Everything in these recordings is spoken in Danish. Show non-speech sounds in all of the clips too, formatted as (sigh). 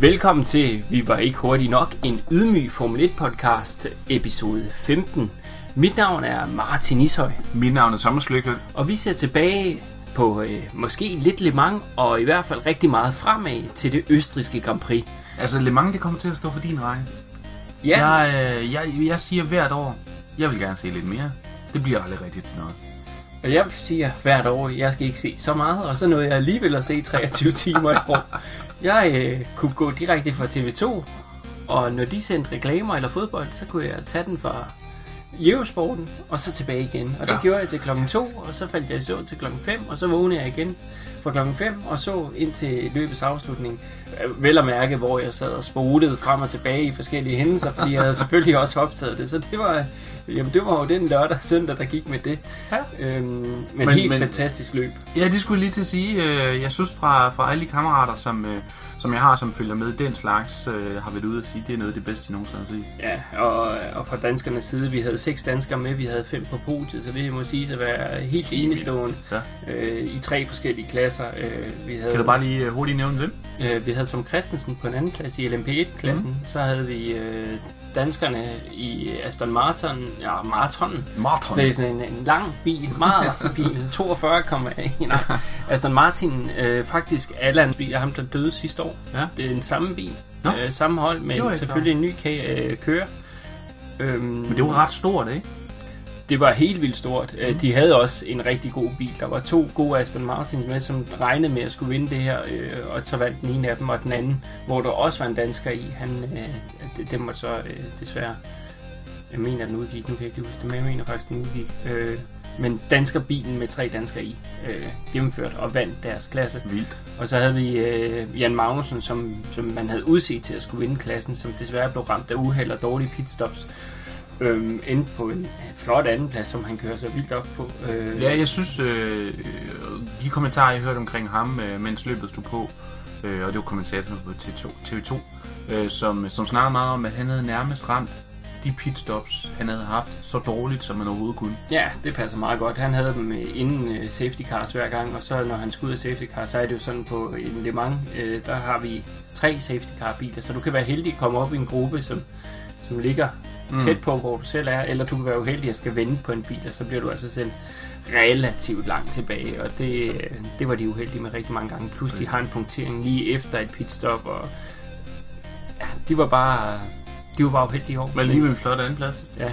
Velkommen til Vi var ikke hurtigt nok, en ydmyg Formel 1 podcast, episode 15. Mit navn er Martin Ishøj, Mit navn er Thomas Lykke. og vi ser tilbage på øh, måske lidt Le Mans, og i hvert fald rigtig meget fremad til det østriske Grand Prix. Altså, Le Mans, det kommer til at stå for din regning. Ja, Jeg, øh, jeg, jeg siger hvert år, jeg vil gerne se lidt mere. Det bliver aldrig rigtigt til noget. Og jeg siger hvert år, jeg skal ikke se så meget, og så nåede jeg alligevel at se 23 (laughs) timer i år. Jeg øh, kunne gå direkte fra TV2, og når de sendte reklamer eller fodbold, så kunne jeg tage den fra Eurosporten, og så tilbage igen. Og det Ja. gjorde jeg til klokken 2, og så faldt jeg i søvn til klokken 5, og så vågnede jeg igen fra klokken 5, og så ind til løbets afslutning. Øh, Vel at mærke, hvor jeg sad og spolede frem og tilbage i forskellige hændelser, fordi jeg havde (laughs) selvfølgelig også optaget det. Så det var, jamen, det var jo den lørdag og søndag, der gik med det. Ja. Øhm, men, Men- helt men- fantastisk løb. Ja, det skulle jeg lige til at sige. Øh, Jeg synes fra, fra alle de kammerater, som, øh, som jeg har, som følger med den slags, øh, har været ude at sige, det er noget af det bedste, de nogensinde har set. Ja, og, og fra danskernes side, vi havde seks danskere med, vi havde fem på podiet, så det må sige at være helt enestående Ja. øh, i tre forskellige klasser. Øh, vi havde, Kan du bare lige øh, hurtigt nævne dem? øh, vi havde Tom Christensen på en anden klasse i LMP1-klassen, mm. så havde vi øh, danskerne i Aston Martin, ja, Martin, Marathon. det er sådan en, en lang bil, meget lang bil, (laughs) 42,1. Nej, Aston Martin, øh, faktisk Allan bil, ham der døde sidste år. Ja. Det er den samme bil, Nå. øh, samme hold, men selvfølgelig en ny ka- øh, kører. Øhm, Men det var ret stort, ikke? Det var helt vildt stort. Mm. De havde også en rigtig god bil. Der var to gode Aston Martins med, som regnede med at skulle vinde det her, øh, og så vandt den ene af dem, og den anden, hvor der også var en dansker i, han, øh, det, det måtte så øh, desværre, jeg mener, den udgik, nu kan jeg ikke huske det, men jeg mener faktisk, den udgik. Øh, men danskerbilen med tre danskere i øh, gennemført og vandt deres klasse. Vildt. Og så havde vi øh, Jan Magnussen, som, som man havde udset til at skulle vinde klassen, som desværre blev ramt af uheld og dårlige pitstops. Øhm, endte på en flot andenplads, som han kører så vildt op på. Øh, Ja, jeg synes, øh, øh, de kommentarer, jeg hørte omkring ham, øh, mens løbet stod på, øh, og det var kommentatoren på TV2, TV2 øh, som, som snakkede meget om, at han havde nærmest ramt de pitstops, han havde haft, så dårligt, som man overhovedet kunne. ja, det passer meget godt. Han havde dem øh, inden øh, safety cars hver gang, og så når han skulle ud af safety car, så er det jo sådan på en Le Mans, øh, der har vi tre safety car biler, så du kan være heldig at komme op i en gruppe, som, som ligger mm. tæt på, hvor du selv er, eller du kan være uheldig at skal vende på en bil, og så bliver du altså sendt relativt langt tilbage, og det, det var de uheldige med rigtig mange gange. Plus de har en punktering lige efter et pitstop, og ja, de var bare, de var bare uheldige i år. Men alligevel en flot andenplads. Ja,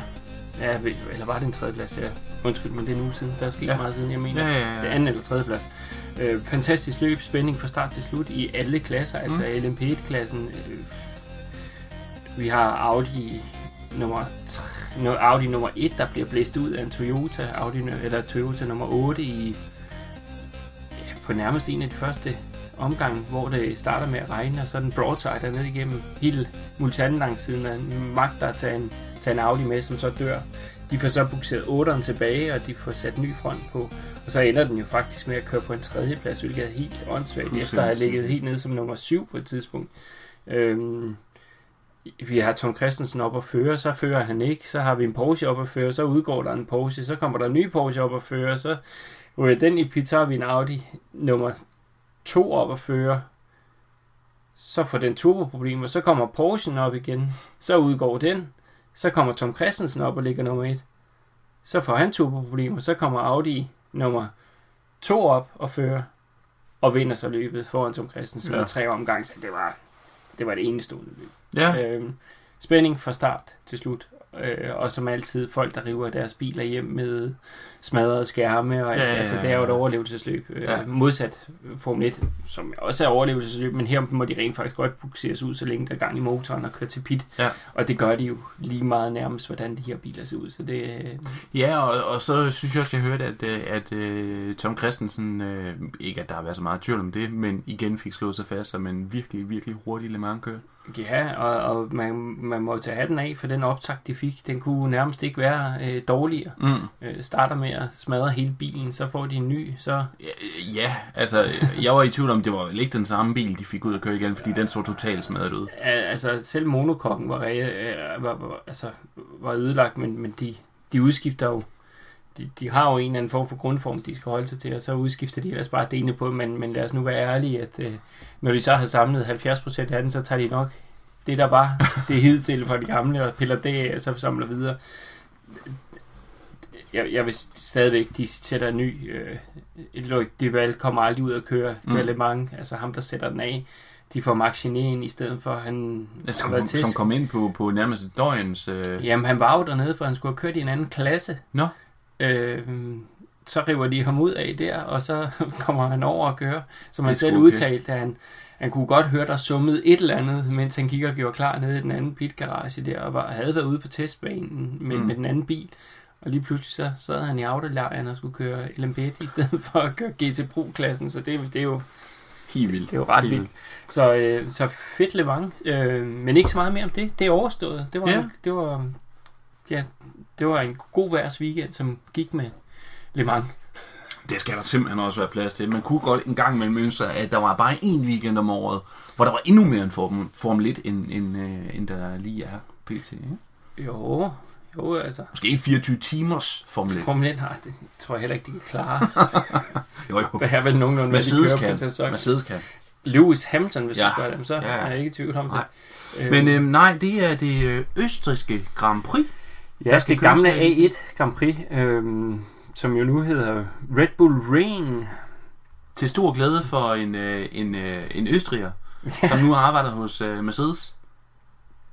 ja, ved- eller var det en tredjeplads? Ja. Undskyld, men det er en uge siden. Der er sket ja. Ja. meget siden, jeg mener. Ja, ja, Det er ja. anden eller tredje plads. Øh, fantastisk løb, spænding fra start til slut i alle klasser, altså LMP1-klassen. Øh, vi har Audi nummer, tre- no, Audi nummer 1, der bliver blæst ud af en Toyota, Audi, eller Toyota nummer 8 i ja, på nærmest en af de første omgang, hvor det starter med at regne, og så den broadside der ned igennem hele multiandelangssiden, og magter at tage en, tage en Audi med, som så dør. De får så bukseret 8'eren tilbage, og de får sat ny front på. Og så ender den jo faktisk med at køre på en tredje plads, hvilket er helt åndssvagt, efter at have ligget helt nede som nummer 7 på et tidspunkt. Øhm, vi har Tom Christensen op at føre, så fører han ikke. Så har vi en Porsche op at føre, så udgår der en Porsche. Så kommer der en ny Porsche op at føre, så ryger den i så har vi en Audi nummer 2 op at føre. Så får den turboproblemer, så kommer Porschen op igen, så udgår den. Så kommer Tom Christensen op og ligger nummer 1. Så får han turboproblemer, så kommer Audi nummer 2 op og fører, og vinder så løbet foran Tom Christensen ja. Ja. med tre omgange, så det var, det var det enestående løb. Ja, Øhm, spænding fra start til slut. Øh, og som altid folk, der river deres biler hjem med smadrede skærme. Og. Ja, ja, ja, Altså, det er jo et overlevelsesløb. Øh, Ja. Modsat Formel 1, som også er overlevelsesløb, men her må de rent faktisk godt bukseres ud, så længe der er gang i motoren og køre til pit. Ja. Og det gør de jo lige meget nærmest, hvordan de her biler ser ud. Så det, øh, ja og, og så synes jeg også, jeg hørte, at, øh, at uh, Tom Christensen, ikke at der har været så meget tvivl om det, men igen fik slået sig fast som en virkelig, virkelig hurtig Le Mans-kører. Ja, og, og man, man må tage hatten af for den optakt, de fik. Den kunne nærmest ikke være øh, dårligere. Mm. Øh, starter med at smadre hele bilen, så får de en ny, så Ja, ja, altså, jeg var i tvivl om, det var vel ikke den samme bil, de fik ud at køre igen, fordi den så totalt smadret ud. Al- altså selv monokokken var, øh, var, var, altså, var ødelagt, men, men de, de udskifter jo de, de har jo en eller anden form for grundform, de skal holde sig til, og så udskifter de ellers bare delene på, men, men lad os nu være ærlige, at øh, når de så har samlet 70% af den, så tager de nok det der bare, det hidtil fra de gamle, og piller det af, og så samler videre. Jeg, jeg vil stadigvæk, de sætter en ny, øh, Loic Duval kommer aldrig ud at køre, Mm. Le Mans, altså ham, der sætter den af. De får Max Gené ind i stedet for, han Som, har været til. som kom ind på, på nærmest døgens... Øh, Jamen, han var jo dernede, for han skulle have kørt i en anden klasse. Nå. Øh, så river de ham ud af der, og så (laughs) kommer han over og kører. Som han selv okay. udtalte, at han, han kunne godt høre, der summede et eller andet, mens han gik og gjorde klar nede i den anden pitgarage der, og var, havde været ude på testbanen med, mm. med den anden bil. Og lige pludselig så sad han i autolejren og skulle køre LMP i stedet for at køre GT Pro-klassen, så det, det er jo helt vildt. det er jo ret vildt. Så, øh, så fedt Le Mans. Øh, men ikke så meget mere om det. Det er overstået. Det var, Ja. det var, ja, det var en god værs weekend, som gik med Le Mans. Det skal der simpelthen også være plads til. Man kunne godt en gang mellem ønske, at der var bare én weekend om året, hvor der var endnu mere en Formel, Formel 1, end, end, øh, end der lige er pt. Ikke? Jo, jo altså. Måske ikke 24 timers Formel 1. Formel 1 har, det tror jeg heller ikke, de kan klare. (laughs) Jo, jo. Det er vel nogenlunde, hvad de Mercedes kører på kan. til sæson. Mercedes kan. Lewis Hamilton, hvis Ja. ja. du spørger dem, så Ja, ja. er jeg ikke i tvivl om det. Nej. Øh, Men øh, nej, det er det øh, østriske Grand Prix. der ja, skal det gamle køres en- A1 Grand Prix, øh, som jo nu hedder Red Bull Ring. Til stor glæde for en, øh, en, øh, en østriger, som nu arbejder hos øh, Mercedes.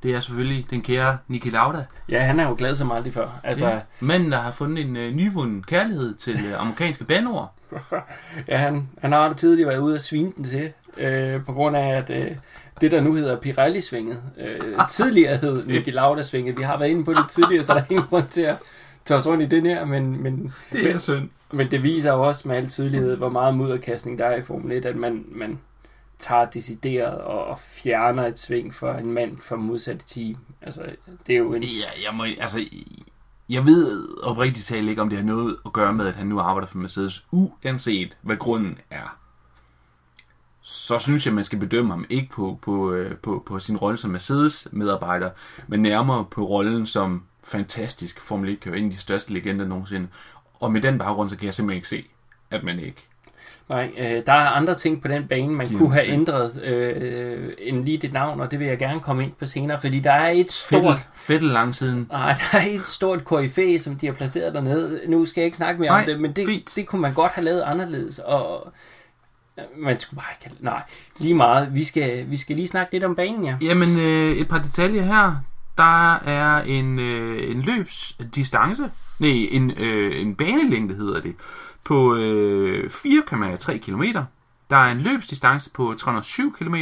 Det er selvfølgelig den kære Niki Lauda. Ja, han er jo glad som aldrig før. Altså, Ja. Manden, der har fundet en øh, nyvunden kærlighed til øh, amerikanske bandord. (laughs) Ja, han, han har det tidligere været ude at svine den til, øh, på grund af, at øh, det, der nu hedder Pirelli-svinget, øh, (laughs) tidligere hed Niki Lauda-svinget. Vi har været inde på det tidligere, så der er ingen grund til at tage os rundt i det her, men, men, Det er synd. men det viser jo også med al tydelighed, hvor meget mudderkastning der er i Formel 1, at man, man tager decideret og, og fjerner et sving for en mand fra modsatte team. Altså, det er jo en... Ja, jeg må, altså, jeg ved oprigtigt talt ikke, om det har noget at gøre med, at han nu arbejder for Mercedes, uanset hvad grunden er. Så synes jeg, man skal bedømme ham ikke på, på, øh, på, på sin rolle som Mercedes-medarbejder, men nærmere på rollen som fantastisk Formel 1-kører, en af de største legender nogensinde. Og med den baggrund, så kan jeg simpelthen ikke se, at man ikke. Nej, øh, der er andre ting på den bane, man Givet kunne have sig. ændret øh, end lige dit navn, og det vil jeg gerne komme ind på senere, fordi der er et stort... Fettel lang siden. Nej, der er et stort KFA, som de har placeret dernede. Nu skal jeg ikke snakke mere Nej, om det, men det, fint. det kunne man godt have lavet anderledes, og man skulle bare ikke. Nej, lige meget. Vi skal, vi skal lige snakke lidt om banen, ja. Jamen, øh, et par detaljer her. Der er en, øh, en løbsdistance, nej, en, øh, en banelængde hedder det, på øh, 4,3 km. Der er en løbsdistance på 307 km.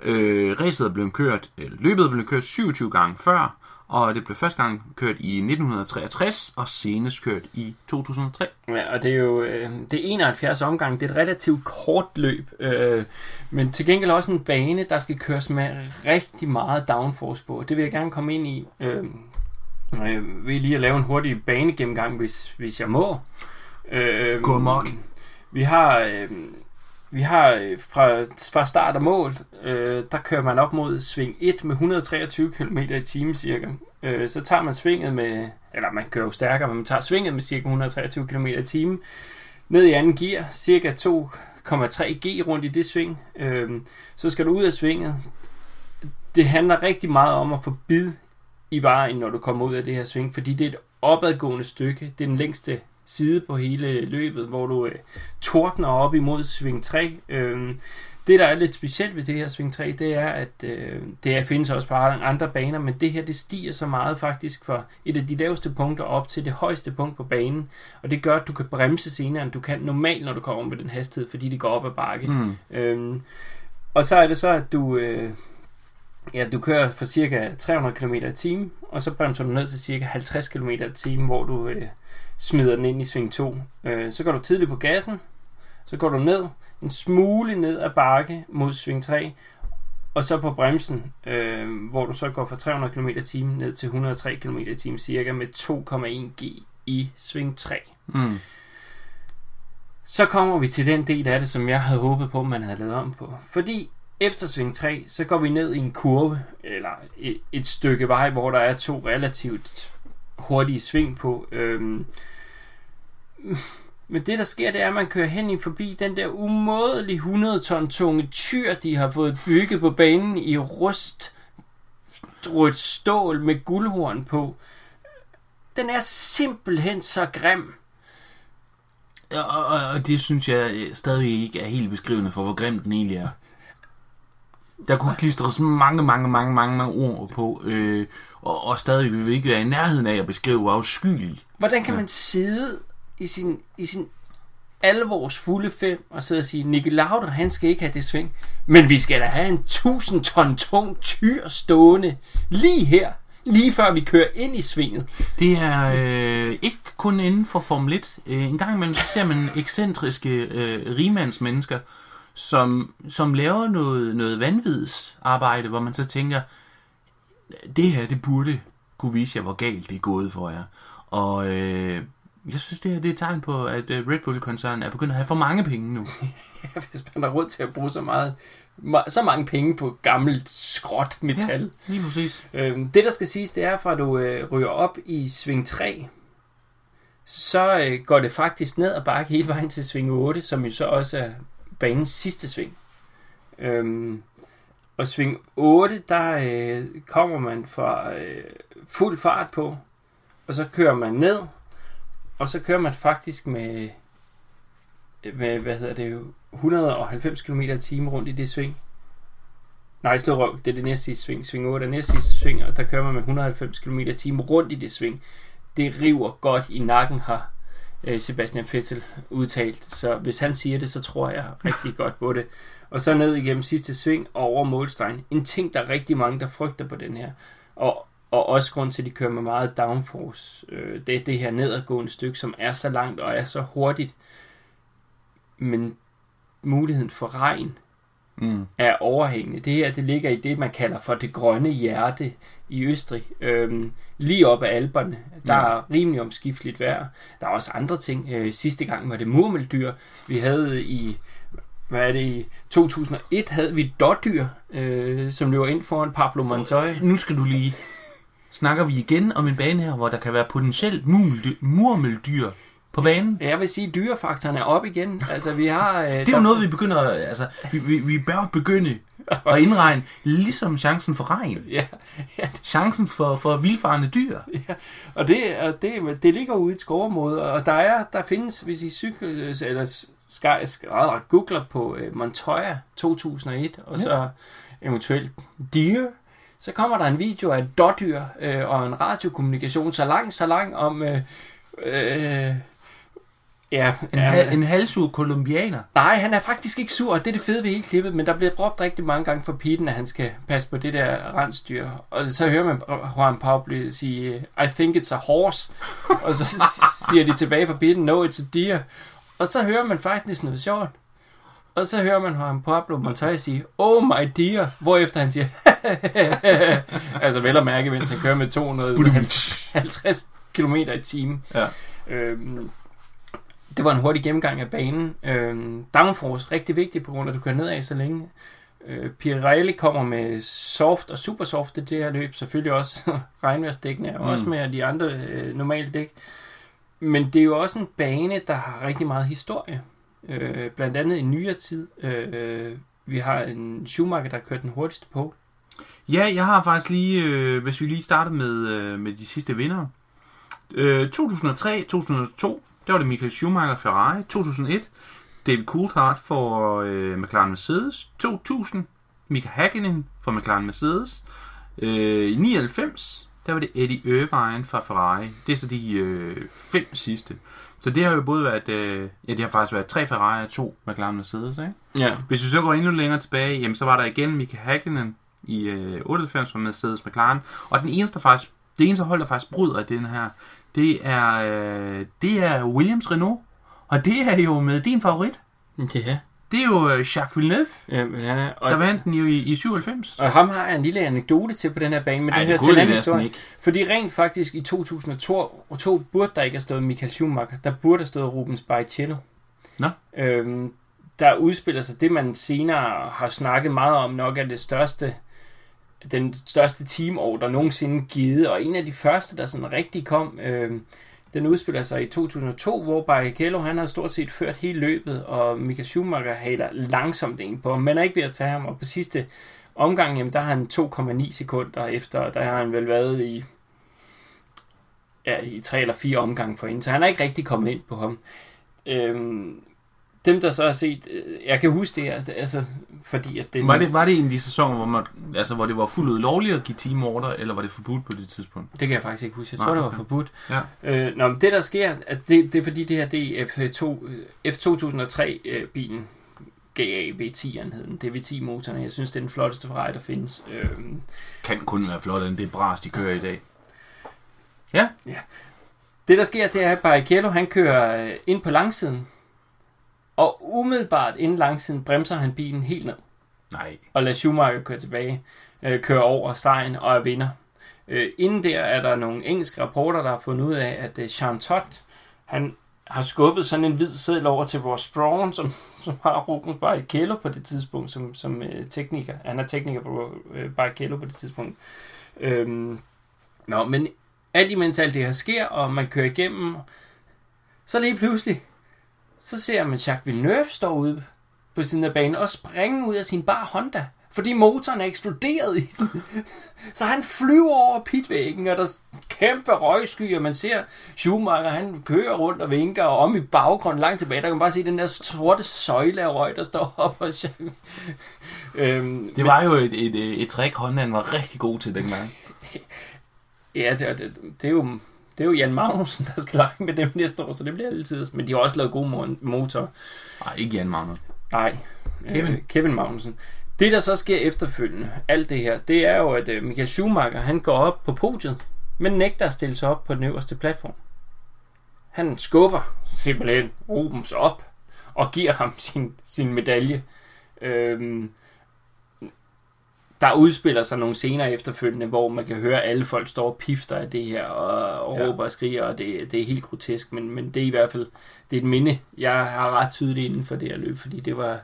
Øh, racet er blevet kørt, øh, løbet er blevet kørt 27 gange før, og det blev første gang kørt i 1963, og senest kørt i 2003. Ja, og det er jo øh, det er 71 omgang. Det er et relativt kort løb, øh, men til gengæld også en bane, der skal køres med rigtig meget downforce på. Det vil jeg gerne komme ind i. Øh, øh, ved lige at lave en hurtig banegennemgang, hvis, hvis jeg må. Øh, Gå amok. Vi har, øh, vi har øh, fra, fra start og mål, øh, der kører man op mod sving 1 med 123 km i timen cirka. Øh, så tager man svinget med, eller man kører jo stærkere, men man tager svinget med cirka 123 km i timen. Ned i anden gear, cirka 2,3 G rundt i det sving. Øh, så skal du ud af svinget. Det handler rigtig meget om at få bid i vejen, når du kommer ud af det her sving, fordi det er et opadgående stykke. Det er den længste side på hele løbet, hvor du øh, tordner op imod sving 3. Øh, det, der er lidt specielt ved det her sving 3, det er, at øh, det er, findes også på andre baner, men det her, det stiger så meget faktisk fra et af de laveste punkter op til det højeste punkt på banen, og det gør, at du kan bremse senere, end du kan normalt, når du kommer med den hastighed, fordi det går op ad bakke. Mm. Øhm, og så er det så, at du, øh, ja, du kører for cirka 300 km i timen, og så bremser du ned til cirka 50 km i timen, hvor du øh, smider den ind i sving 2. Øh, så går du tidligt på gassen, så går du ned, en smule ned ad bakke mod sving 3, og så på bremsen, øh, hvor du så går fra 300 km i timen ned til 103 km i timen cirka med 2,1 G i sving 3. Mm. Så kommer vi til den del af det, som jeg havde håbet på, man havde lavet om på. Fordi efter sving 3, så går vi ned i en kurve, eller et, et stykke vej, hvor der er to relativt hurtige sving på. Øhm, men det, der sker, det er, at man kører hen i forbi den der umådelig 100 ton tunge tyr, de har fået bygget på banen i rust rødt stål med guldhorn på. Den er simpelthen så grim. Og, og, og det synes jeg stadig ikke er helt beskrivende for, hvor grim den egentlig er. Der kunne klistres mange, mange, mange, mange, mange ord på, øh, og, og stadig vil vi ikke være i nærheden af at beskrive, hvor afskyelig. Hvordan kan man sidde i sin, i sin alvors fulde fem og sidde og sige, Nicky Lauder, han skal ikke have det sving, men vi skal da have en 1000 ton tung tyr stående lige her, lige før vi kører ind i svinget. Det er øh, ikke kun inden for Formel 1. Øh, en gang imellem ser man ekscentriske øh, rimandsmennesker, som, som laver noget, noget vanvidsarbejde, hvor man så tænker, det her, det burde kunne vise jer, hvor galt det er gået for jer. Og øh, jeg synes, det, her, det er et tegn på, at øh, Red Bull-koncernen er begyndt at have for mange penge nu. (laughs) Ja, hvis man har råd til at bruge så meget så mange penge på gammelt skråt metal. Ja, lige præcis. Øhm, det, der skal siges, det er, fra at du øh, ryger op i sving 3, så øh, går det faktisk ned og bakke hele vejen til sving 8, som jo så også er banens sidste sving. Øhm, og sving 8, der øh, kommer man fra øh, fuld fart på, og så kører man ned, og så kører man faktisk med, øh, med hvad hedder det, 190 km i timen rundt i det sving. Nej, slå røv, det er det næste sidste sving. Sving 8 er næste sidste sving, og der kører man med 190 km i timen rundt i det sving. Det river godt i nakken, her øh, Sebastian Vettel udtalt. Så hvis han siger det, så tror jeg rigtig (laughs) godt på det. Og så ned igennem sidste sving og over målstregen. En ting, der er rigtig mange, der frygter på den her. Og, og også grund til, at de kører med meget downforce. Øh, det er det her nedadgående stykke, som er så langt og er så hurtigt. Men muligheden for regn mm. er overhængende. Det her, det ligger i det, man kalder for det grønne hjerte i Østrig. Øhm, lige op ad Alperne. Der ja. er rimelig omskifteligt vejr. Der er også andre ting. Øh, sidste gang var det murmeldyr. Vi havde i hvad er det, i 2001 havde vi dårdyr, øh, som løber ind foran Pablo Montoya. Nu skal du lige... Snakker vi igen om en bane her, hvor der kan være potentielt murmeldyr på banen. Jeg vil sige, at dyrefaktoren er op igen. Altså, vi har, (laughs) øh, det er jo noget, vi begynder, altså, vi, vi, vi bør begynde at indregne, ligesom chancen for regn. Ja, ja. Chancen for, for vildfarende dyr. Ja, og det, og det, det ligger ude i et skovområde, og der er, der findes, hvis I cykel, eller skal, skal, googler på uh, Montoya 2001, og ja. så eventuelt deer, så kommer der en video af et dårdyr øh, og en radiokommunikation så lang, så lang om øh, øh, Ja, en, ja, hal, en halvsur kolumbianer. Nej, han er faktisk ikke sur, og det er det fede ved hele klippet, men der bliver råbt rigtig mange gange for Peten, at han skal passe på det der rensdyr. Og så hører man Juan Pablo sige, I think it's a horse. og så siger de tilbage fra Peten, no, it's a deer. Og så hører man faktisk noget sjovt. Og så hører man Juan Pablo Montoya sige, oh my dear, hvorefter han siger, (laughs) altså vel at mærke, mens han kører med 250 km i timen. Ja. Øhm, det var en hurtig gennemgang af banen. Øh, downforce, rigtig vigtigt på grund af, at du kører nedad så længe. Øh, Pirelli kommer med soft og super soft det her løb. Selvfølgelig også (laughs) regnværsdækkene, og mm. også med de andre øh, normale dæk. Men det er jo også en bane, der har rigtig meget historie. Øh, blandt andet i nyere tid. Øh, vi har en Schumacher, der har kørt den hurtigste på. Ja, jeg har faktisk lige, øh, hvis vi lige starter med, øh, med de sidste vinder. Øh, 2003, 2002, der var det Michael Schumacher Ferrari. 2001, David Coulthard for øh, McLaren Mercedes. 2000, Mika Hakkinen for McLaren Mercedes. Øh, I 99, der var det Eddie Irvine fra Ferrari. Det er så de øh, fem sidste. Så det har jo både været, øh, ja det har faktisk været tre Ferrari og to McLaren Mercedes, ikke? Ja. Hvis vi så går endnu længere tilbage, jamen så var der igen Mika Hakkinen i øh, 98 fra Mercedes McLaren. Og den eneste faktisk, det eneste hold, der faktisk bryder den her, det er, øh, det er Williams Renault. Og det er jo med din favorit. Ja. Det er jo øh, Jacques Villeneuve, ja, ja, og der vandt den jo i, i 97. Og ham har jeg en lille anekdote til på den her bane, men Ej, den her til anden historie. Fordi rent faktisk i 2002 to burde der ikke have stået Michael Schumacher. Der burde have stået Rubens Barrichello. Nå. Øhm, der udspiller sig det, man senere har snakket meget om, nok er det største den største teamorder nogensinde givet, og en af de første, der sådan rigtig kom, øh, den udspiller sig i 2002, hvor Barrichello, han har stort set ført hele løbet, og Michael Schumacher haler langsomt ind på ham, men er ikke ved at tage ham, og på sidste omgang, jamen, der har han 2,9 sekunder efter, der har han vel været i ja, i tre eller fire omgange for inden, så han er ikke rigtig kommet ind på ham. Øhm, dem, der så har set, øh, jeg kan huske det her, altså, fordi at det... Var det, var det en af de sæsoner, hvor, man, altså, hvor det var fuldt ud lovligt at give teamorder, eller var det forbudt på det tidspunkt? Det kan jeg faktisk ikke huske. Jeg Nej, tror, det var forbudt. Ja. Øh, nå, men det der sker, at det, det er fordi det her, det er F2, F2003-bilen, GA V10'eren hed den. Det er V10-motoren, jeg synes, det er den flotteste Ferrari, der findes. Øh, Kan kun være flot, end det bras, de kører i dag. det der sker, det er, at Barrichello, han kører øh, ind på langsiden, og umiddelbart inden langsiden bremser han bilen helt ned. Nej. og lader Schumacher køre tilbage, øh, køre over stregen og er vinder. Øh, inden der er der nogle engelske rapporter, der har fundet ud af, at øh, Jean Todt, han har skubbet sådan en hvid seddel over til Ross Braun, som, (laughs) som har Rubens Barrichello på det tidspunkt, som, som øh, tekniker. Han er tekniker på øh, Barrichello på det tidspunkt. Øhm, nå, men alt imens alt det her sker, og man kører igennem, så lige pludselig, så ser man Jacques Villeneuve stå ude på siden af banen og springe ud af sin bar Honda. Fordi motoren er eksploderet i den. (laughs) Så han flyver over pitvæggen, og der er kæmpe røgsky, og man ser Schumacher, han kører rundt og vinker, og om i baggrunden langt tilbage, der kan man bare se den der sorte søjle af røg, der står op. Og (laughs) øhm, Det var jo et, et, et, et trick, Hondaen var rigtig god til dengang. (laughs) Ja, det, det, det, er jo, det er jo Jan Magnussen, der skal lege med dem næste år, så det bliver altid. Men de har også lavet gode mo- motorer. Nej, ikke Jan Magnus. Nej, Kevin. Øh, Kevin Magnussen. Det, der så sker efterfølgende, alt det her, det er jo, at øh, Michael Schumacher, han går op på podiet, men nægter at stille sig op på den øverste platform. Han skubber simpelthen Rubens op og giver ham sin, sin medalje. Øhm, der udspiller sig nogle scener efterfølgende, hvor man kan høre, alle folk står og pifter af det her, og, og ja. råber og skriger, og det, det er helt grotesk, men, men det er i hvert fald det er et minde, jeg har ret tydeligt inden for det her løb, fordi det var,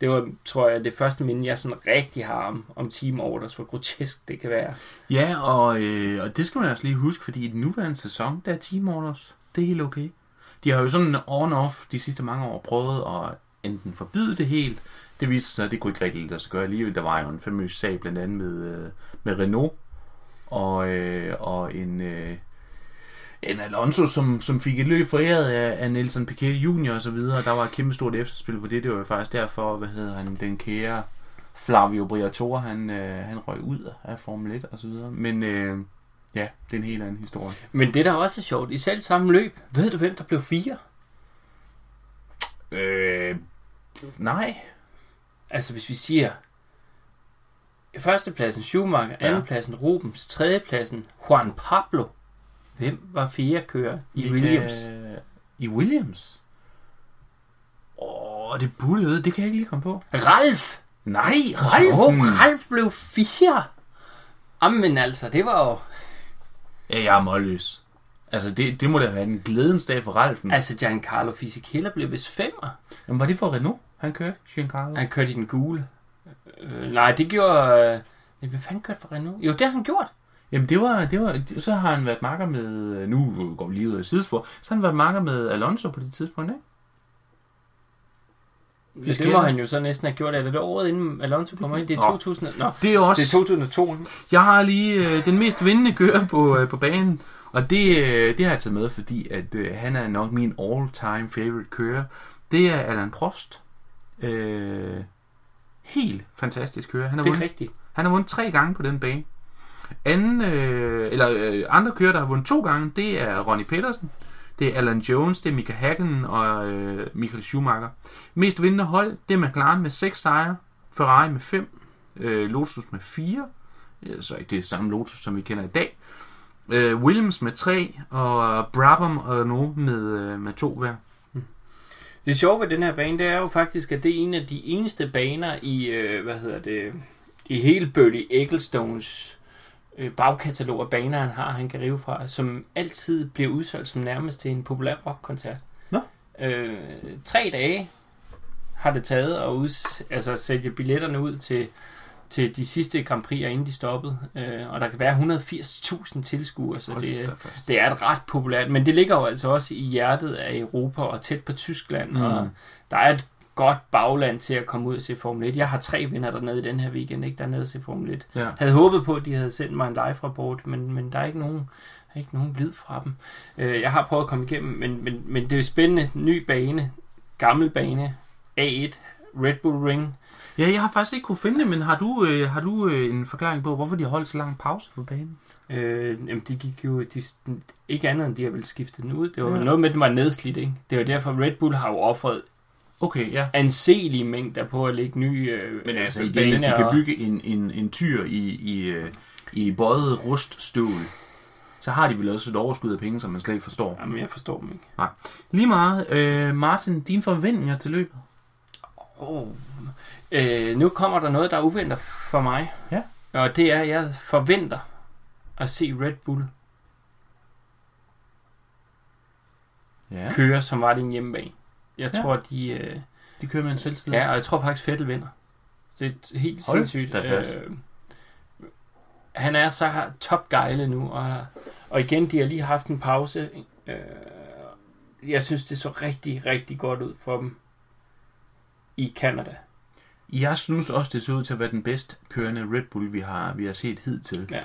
det var, tror jeg, det første minde, jeg sådan rigtig har om, om team orders, hvor grotesk det kan være. Ja, og, øh, og det skal man også lige huske, fordi i den nuværende sæson, der er Team Orders. Det er helt okay. De har jo sådan on-off de sidste mange år prøvet at enten forbyde det helt. Det viser sig, at det kunne ikke rigtig lade sig gøre alligevel. Der var jo en famøs sag blandt andet med, øh, med Renault og, øh, og en, øh, en Alonso, som, som fik et løb foræret af, af Nelson Piquet Jr. og så videre. Der var et kæmpe stort efterspil på det. Det var jo faktisk derfor, hvad hedder han, den kære Flavio Briatore, han, øh, han røg ud af Formel 1 og så videre. Men øh, ja, det er en helt anden historie. Men det, der også er sjovt, i selv samme løb, ved du hvem, der blev fire? Øh, nej. Altså, hvis vi siger, førstepladsen Schumacher, Ja. andenpladsen Rubens, tredjepladsen Juan Pablo. Hvem var fjerde kører i Vi Williams? Kan... I Williams? Åh, det burde jeg vide. Det kan jeg ikke lige komme på. Ralf! Nej, Jo, Ralfen! Ralf blev fire! Jamen altså, det var jo... Ja, jeg er målløs. Altså, det, det må da være en glædens dag for Ralfen. Altså, Giancarlo Fisichella blev vist femmer. Jamen, var det for Renault, han kørte? Giancarlo? Han kørte i den gule. Øh, nej, det gjorde... Øh, hvad fanden kørte for Renault? Jo, det har han gjort. Jamen, det var, det var, så har han været makker med, nu går vi lige ud af sidespor, så har han været makker med Alonso på det tidspunkt, ikke? Ja, det må han jo så næsten have gjort. Er det det året inden Alonso kommer ind? Det er Nå. 2000... Nå, Det er også... det er 2002. Jeg har lige øh, den mest vindende kører på, øh, på banen, og det, øh, det har jeg taget med, fordi at øh, han er nok min all-time favorite kører. Det er Alan Prost. Øh, helt fantastisk kører. Han har, Det er vundet, rigtigt. han har vundet tre gange på den bane. Anden, øh, eller øh, andre kører, der har vundet to gange, det er Ronnie Petersen, det er Alan Jones, det er Mika Hakkinen og øh, Michael Schumacher. Mest vindende hold, det er McLaren med 6 sejre, Ferrari med 5, øh, Lotus med 4, ja, så ikke det er samme Lotus, som vi kender i dag. Øh, Williams med 3, og Brabham og Renault med, øh, med 2 hver. Det sjove ved den her bane, det er jo faktisk, at det er en af de eneste baner i, øh, hvad hedder det, i hele Bertie Ecclestones øh, bagkatalog af baner, han har, han kan rive fra, som altid bliver udsolgt som nærmest til en populær rockkoncert. Nå. Øh, tre dage har det taget at ud, altså, sælge billetterne ud til, til de sidste Grand Prix, inden de stoppede. Øh, og der kan være 180.000 tilskuere, så det, er- det er et ret populært. Men det ligger jo altså også i hjertet af Europa og tæt på Tyskland. Mm. Og der er et godt bagland til at komme ud og se Formel 1. Jeg har tre venner dernede i den her weekend, ikke? dernede at se Formel 1. Ja. havde håbet på, at de havde sendt mig en live-rapport, men, men der er ikke nogen, der er ikke nogen lyd fra dem. Øh, jeg har prøvet at komme igennem, men, men, men det er spændende. Ny bane, gammel bane, A1, Red Bull Ring. Ja, jeg har faktisk ikke kunne finde det, men har du, øh, har du øh, en forklaring på, hvorfor de har holdt så lang pause på banen? Øh, jamen, de gik jo de, ikke andet end de har vel skiftet den ud. Det var Ja. noget med, at den var nedslidt, ikke? Det var derfor, Red Bull har jo offret Okay, ja. anselige mængder på at lægge nye øh, Men altså igen, baner hvis de kan bygge en, en, en tyr i, i, øh, i bøjet ruststål, så har de vel også et overskud af penge, som man slet ikke forstår. Jamen, jeg forstår dem ikke. Lige meget. Øh, Martin, dine forventninger til løbet? Oh. Øh, nu kommer der noget, der er uventet for mig. Ja. Og det er, at jeg forventer at se Red Bull Ja. køre, som var det en hjemmebane. Jeg Ja. tror, de... Øh, De kører med en selvstændig. ja, og jeg tror faktisk, Fettel vinder. Det er helt Hold sindssygt. Øh, han er så topgejle nu, og, og igen, de har lige haft en pause. Øh, jeg synes, det så rigtig, rigtig godt ud for dem i Canada. Jeg synes også, det ser ud til at være den bedst kørende Red Bull, vi har, vi har set hidtil. Ja.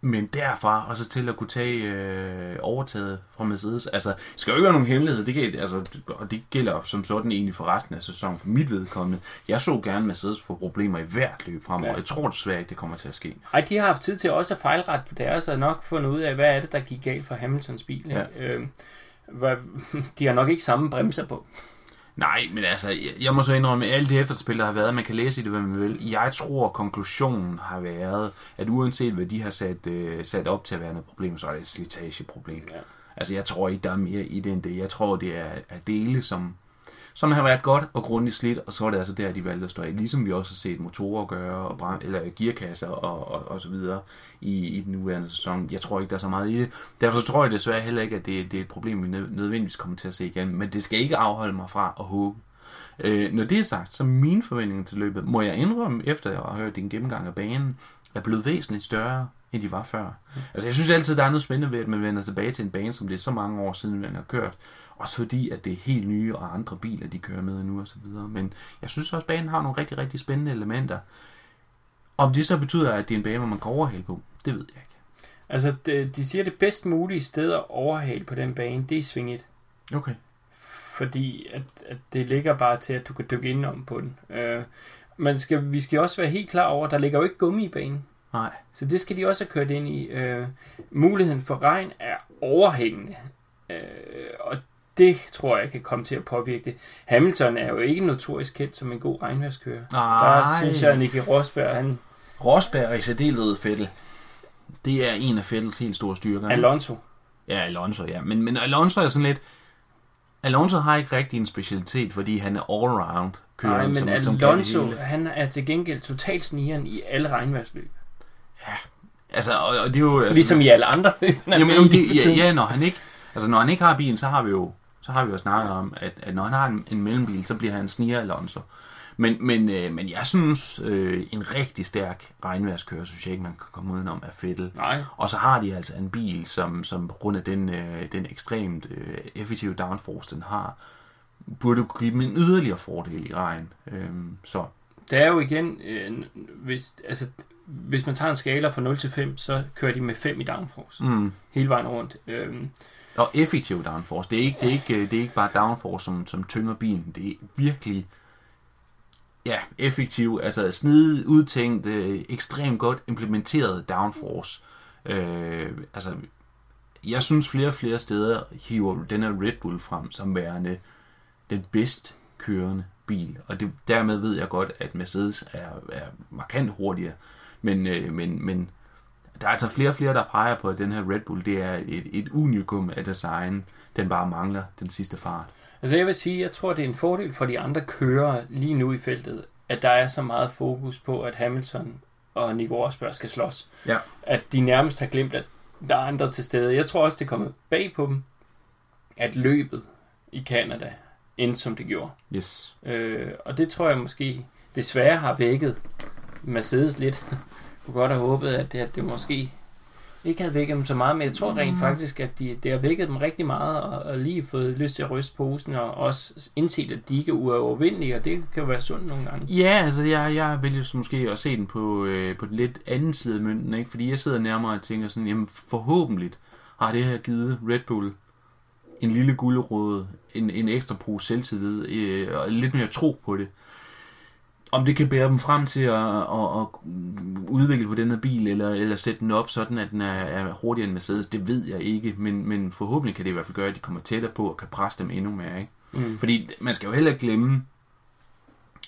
Men derfra og så til at kunne tage øh, overtaget fra Mercedes. Altså, det skal jo ikke være nogen hemmelighed. Det, kan, altså, og det gælder som sådan egentlig for resten af sæsonen for mit vedkommende. Jeg så gerne Mercedes få problemer i hvert løb fremover. Ja. Jeg tror desværre ikke, det kommer til at ske. Ej, de har haft tid til også at fejlret på deres, og nok fundet ud af, hvad er det, der gik galt for Hamiltons bil. Ikke? Ja. Øh, (laughs) de har nok ikke samme bremser på. Nej, men altså, jeg, jeg må så indrømme, at alle de efterspil, der har været, man kan læse i det, hvad man vil. Jeg tror, konklusionen har været, at uanset hvad de har sat, øh, sat op til at være noget problem, så er det et slitageproblem. Ja. Altså, jeg tror ikke, der er mere i det end det. Jeg tror, det er, er dele, som, som har været godt og grundigt slidt, og så er det altså der, de valgte at stå af. Ligesom vi også har set motorer gøre, og brand, eller gearkasser og, og, og så videre i, i den nuværende sæson. Jeg tror ikke, der er så meget i det. Derfor så tror jeg desværre heller ikke, at det, det er et problem, vi nødvendigvis kommer til at se igen. Men det skal ikke afholde mig fra at håbe. Øh, når det er sagt, så er mine forventninger til løbet, må jeg indrømme, efter jeg har hørt din gennemgang af banen, er blevet væsentligt større, end de var før. Altså jeg synes altid, der er noget spændende ved, at man vender tilbage til en bane, som det er så mange år siden, man har kørt. Også fordi, at det er helt nye og andre biler, de kører med nu og så videre. Men jeg synes også, at banen har nogle rigtig, rigtig spændende elementer. Om det så betyder, at det er en bane, hvor man kan overhale på, det ved jeg ikke. Altså, de, de siger, det bedst mulige sted at overhale på den bane, det er sving 1. Okay. Fordi at, at det ligger bare til, at du kan dykke indenom på den. Øh, man skal, vi skal også være helt klar over, at der ligger jo ikke gummi i banen. Nej. Så det skal de også have kørt ind i. Øh, muligheden for regn er overhængende. Øh, og det tror jeg kan komme til at påvirke det. Hamilton er jo ikke notorisk kendt som en god regnværskører. Der Nej. synes jeg, at Nicky Rosberg, han, Rosberg og i særdeleshed Fettel. Det er en af Fettels helt store styrker. Alonso, Ja, Alonso, ja. Men, men Alonso er sådan lidt... Alonso har ikke rigtig en specialitet, fordi han er all-round kører. Nej, men som, som Alonso, hele. han er til gengæld totalt snigeren i alle regnværsløb. Altså, og, og det er jo... Altså, Ligesom i alle andre løb. er Jamen, jamen, det, ja, ja, når han ikke... Altså, når han ikke har bilen, så har vi jo, så har vi jo snakket om, at, at når han har en, en mellembil, så bliver han sniger Alonso. Men, men, øh, men jeg synes, øh, en rigtig stærk regnværskører, synes jeg ikke, man kan komme udenom af Fettel. Nej, Og så har de altså en bil, som, som på grund af den, øh, den ekstremt øh, effektive downforce, den har, burde kunne give dem en yderligere fordel i regn. Øhm, så det er jo igen, øh, hvis, altså, hvis man tager en skala fra 0 til 5, så kører de med 5 i downforce. mm. Hele vejen rundt. Øhm, og effektiv downforce. Det er ikke, det er ikke, øh, det er ikke bare downforce, som, som tynger bilen. Det er virkelig ja, effektiv, altså snedigt, udtænkt, øh, ekstremt godt implementeret downforce. Øh, altså, jeg synes flere og flere steder hiver den her Red Bull frem som værende den bedst kørende bil. Og det, dermed ved jeg godt, at Mercedes er, er markant hurtigere. Men, øh, men, men der er altså flere og flere, der peger på, at den her Red Bull, det er et, et unikum af design. Den bare mangler den sidste fart. altså jeg vil sige, jeg tror, det er en fordel for de andre kører lige nu i feltet, at der er så meget fokus på, at Hamilton og Nico Rosberg skal slås. Ja. At de nærmest har glemt, at der er andre til stede. Jeg tror også, det er kommet bag på dem, at løbet i Canada endte som det gjorde. Yes. Øh, og det tror jeg måske desværre har vækket Mercedes lidt. Kunne godt have håbet, at det, at det måske ikke havde vækket dem så meget, men jeg tror rent faktisk, at de, det har vækket dem rigtig meget, og, og lige fået lyst til at ryste posen, og også indset, at de ikke er uovervindelige, og det kan jo være sundt nogle gange. Ja, altså jeg, jeg vil jo så måske at se den på, øh, på den lidt anden side af mønten, ikke? fordi jeg sidder nærmere og tænker sådan, jamen forhåbentlig har det her givet Red Bull en lille guldråd, en, en ekstra pose selvtillid, øh, og lidt mere tro på det. Om det kan bære dem frem til at, at, at udvikle på den her bil, eller, eller sætte den op, sådan at den er, er hurtigere end Mercedes, det ved jeg ikke. Men, men forhåbentlig kan det i hvert fald gøre, at de kommer tættere på og kan presse dem endnu mere. Ikke? Mm. Fordi man skal jo heller ikke glemme,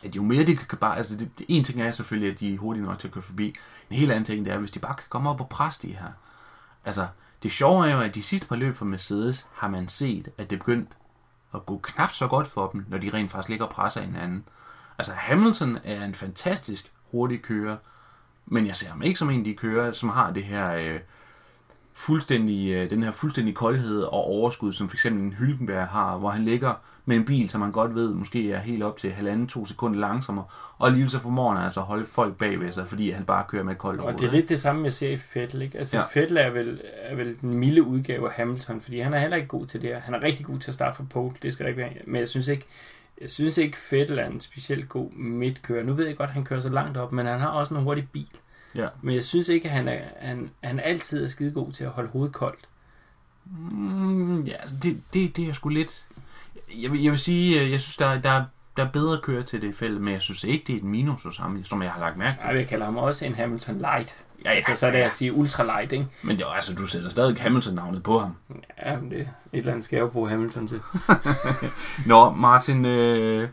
at jo mere de kan bare... Altså, det, en ting er selvfølgelig, at de er hurtige nok til at køre forbi. En helt anden ting det er, hvis de bare kan komme op og presse de her. Altså, det sjove er jo, at de sidste par løb fra Mercedes har man set, at det begyndt at gå knap så godt for dem, når de rent faktisk ligger og presser hinanden. Altså Hamilton er en fantastisk hurtig kører, men jeg ser ham ikke som en af de kører, som har det her øh, fuldstændig, øh, den her fuldstændig koldhed og overskud, som eksempel en Hylkenberg har, hvor han ligger med en bil, som man godt ved måske er helt op til halvanden, to sekunder langsommere, og alligevel så formår han altså at holde folk bagved sig, fordi han bare kører med et koldt Og det er lidt det samme, jeg ser i Fettel. Ikke? Altså, ja. Fettel er vel, er vel den milde udgave af Hamilton, fordi han er heller ikke god til det her. Han er rigtig god til at starte fra pole, det skal der ikke være. Men jeg synes ikke, jeg synes ikke Fettel er en specielt god midtkører. Nu ved jeg godt, at han kører så langt op, men han har også en hurtig bil. Ja. Men jeg synes ikke, at han, er, han, han altid er skide god til at holde hovedet koldt. Mm, ja, altså det, det, det er sgu lidt... Jeg vil, jeg vil sige, øh, jeg synes, der, er- der, er- der er bedre kører til det felt, men jeg synes ikke, det er et minus hos ham, som jeg har lagt mærke til. Jeg vil kalde ham også en Hamilton Light. Ja, ja, Altså, så er det at sige ultra light, ikke? Men det er, jo- altså, du sætter stadig Hamilton-navnet på ham. Ja, men det et eller andet skal jeg jo bruge Hamilton til. (laughs) Nå, Martin, øh,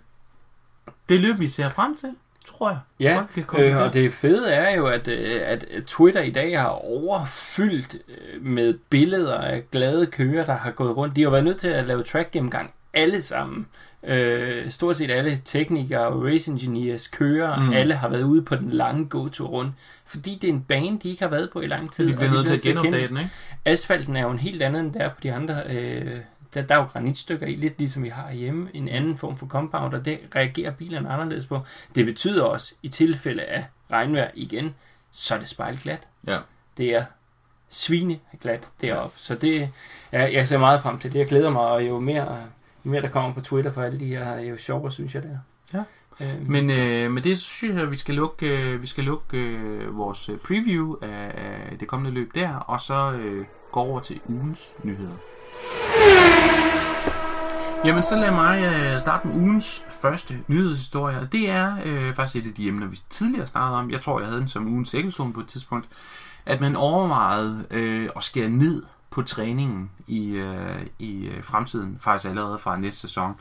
det løb, vi ser frem til, tror jeg. Ja, øh, og det fede er jo, at, øh, at Twitter i dag har overfyldt øh, med billeder af glade kører, der har gået rundt. De har været nødt til at lave track gennemgang alle sammen. Øh, stort set alle teknikere og race engineers kører, Mm. alle har været ude på den lange gåtur rundt. Fordi det er en bane, de ikke har været på i lang tid. De bliver nødt til at genopdage den, ikke? Asfalten er jo en helt anden end der på de andre. Øh, der, der er jo granitstykker i, lidt ligesom vi har hjemme. En anden form for compound, og det reagerer bilerne anderledes på. Det betyder også, i tilfælde af regnvejr igen, så er det spejlglat. Ja. Det er svineglat deroppe. Så det, ja, jeg ser meget frem til det. Jeg glæder mig, og jo mere, jo mere der kommer på Twitter for alle de her, jo sjovere synes jeg det er. Ja. Øhm, Men øh, med det synes jeg, at vi skal lukke, øh, vi skal lukke øh, vores øh, preview af, af det kommende løb der, og så øh, gå over til ugens nyheder. Jamen, så lad mig øh, starte med ugens første nyhedshistorie, og det er øh, faktisk et af de emner, vi tidligere snakkede om. Jeg tror, jeg havde den som ugens æggelzone på et tidspunkt, at man overvejede øh, at skære ned på træningen i, øh, i øh, fremtiden, faktisk allerede fra næste sæson.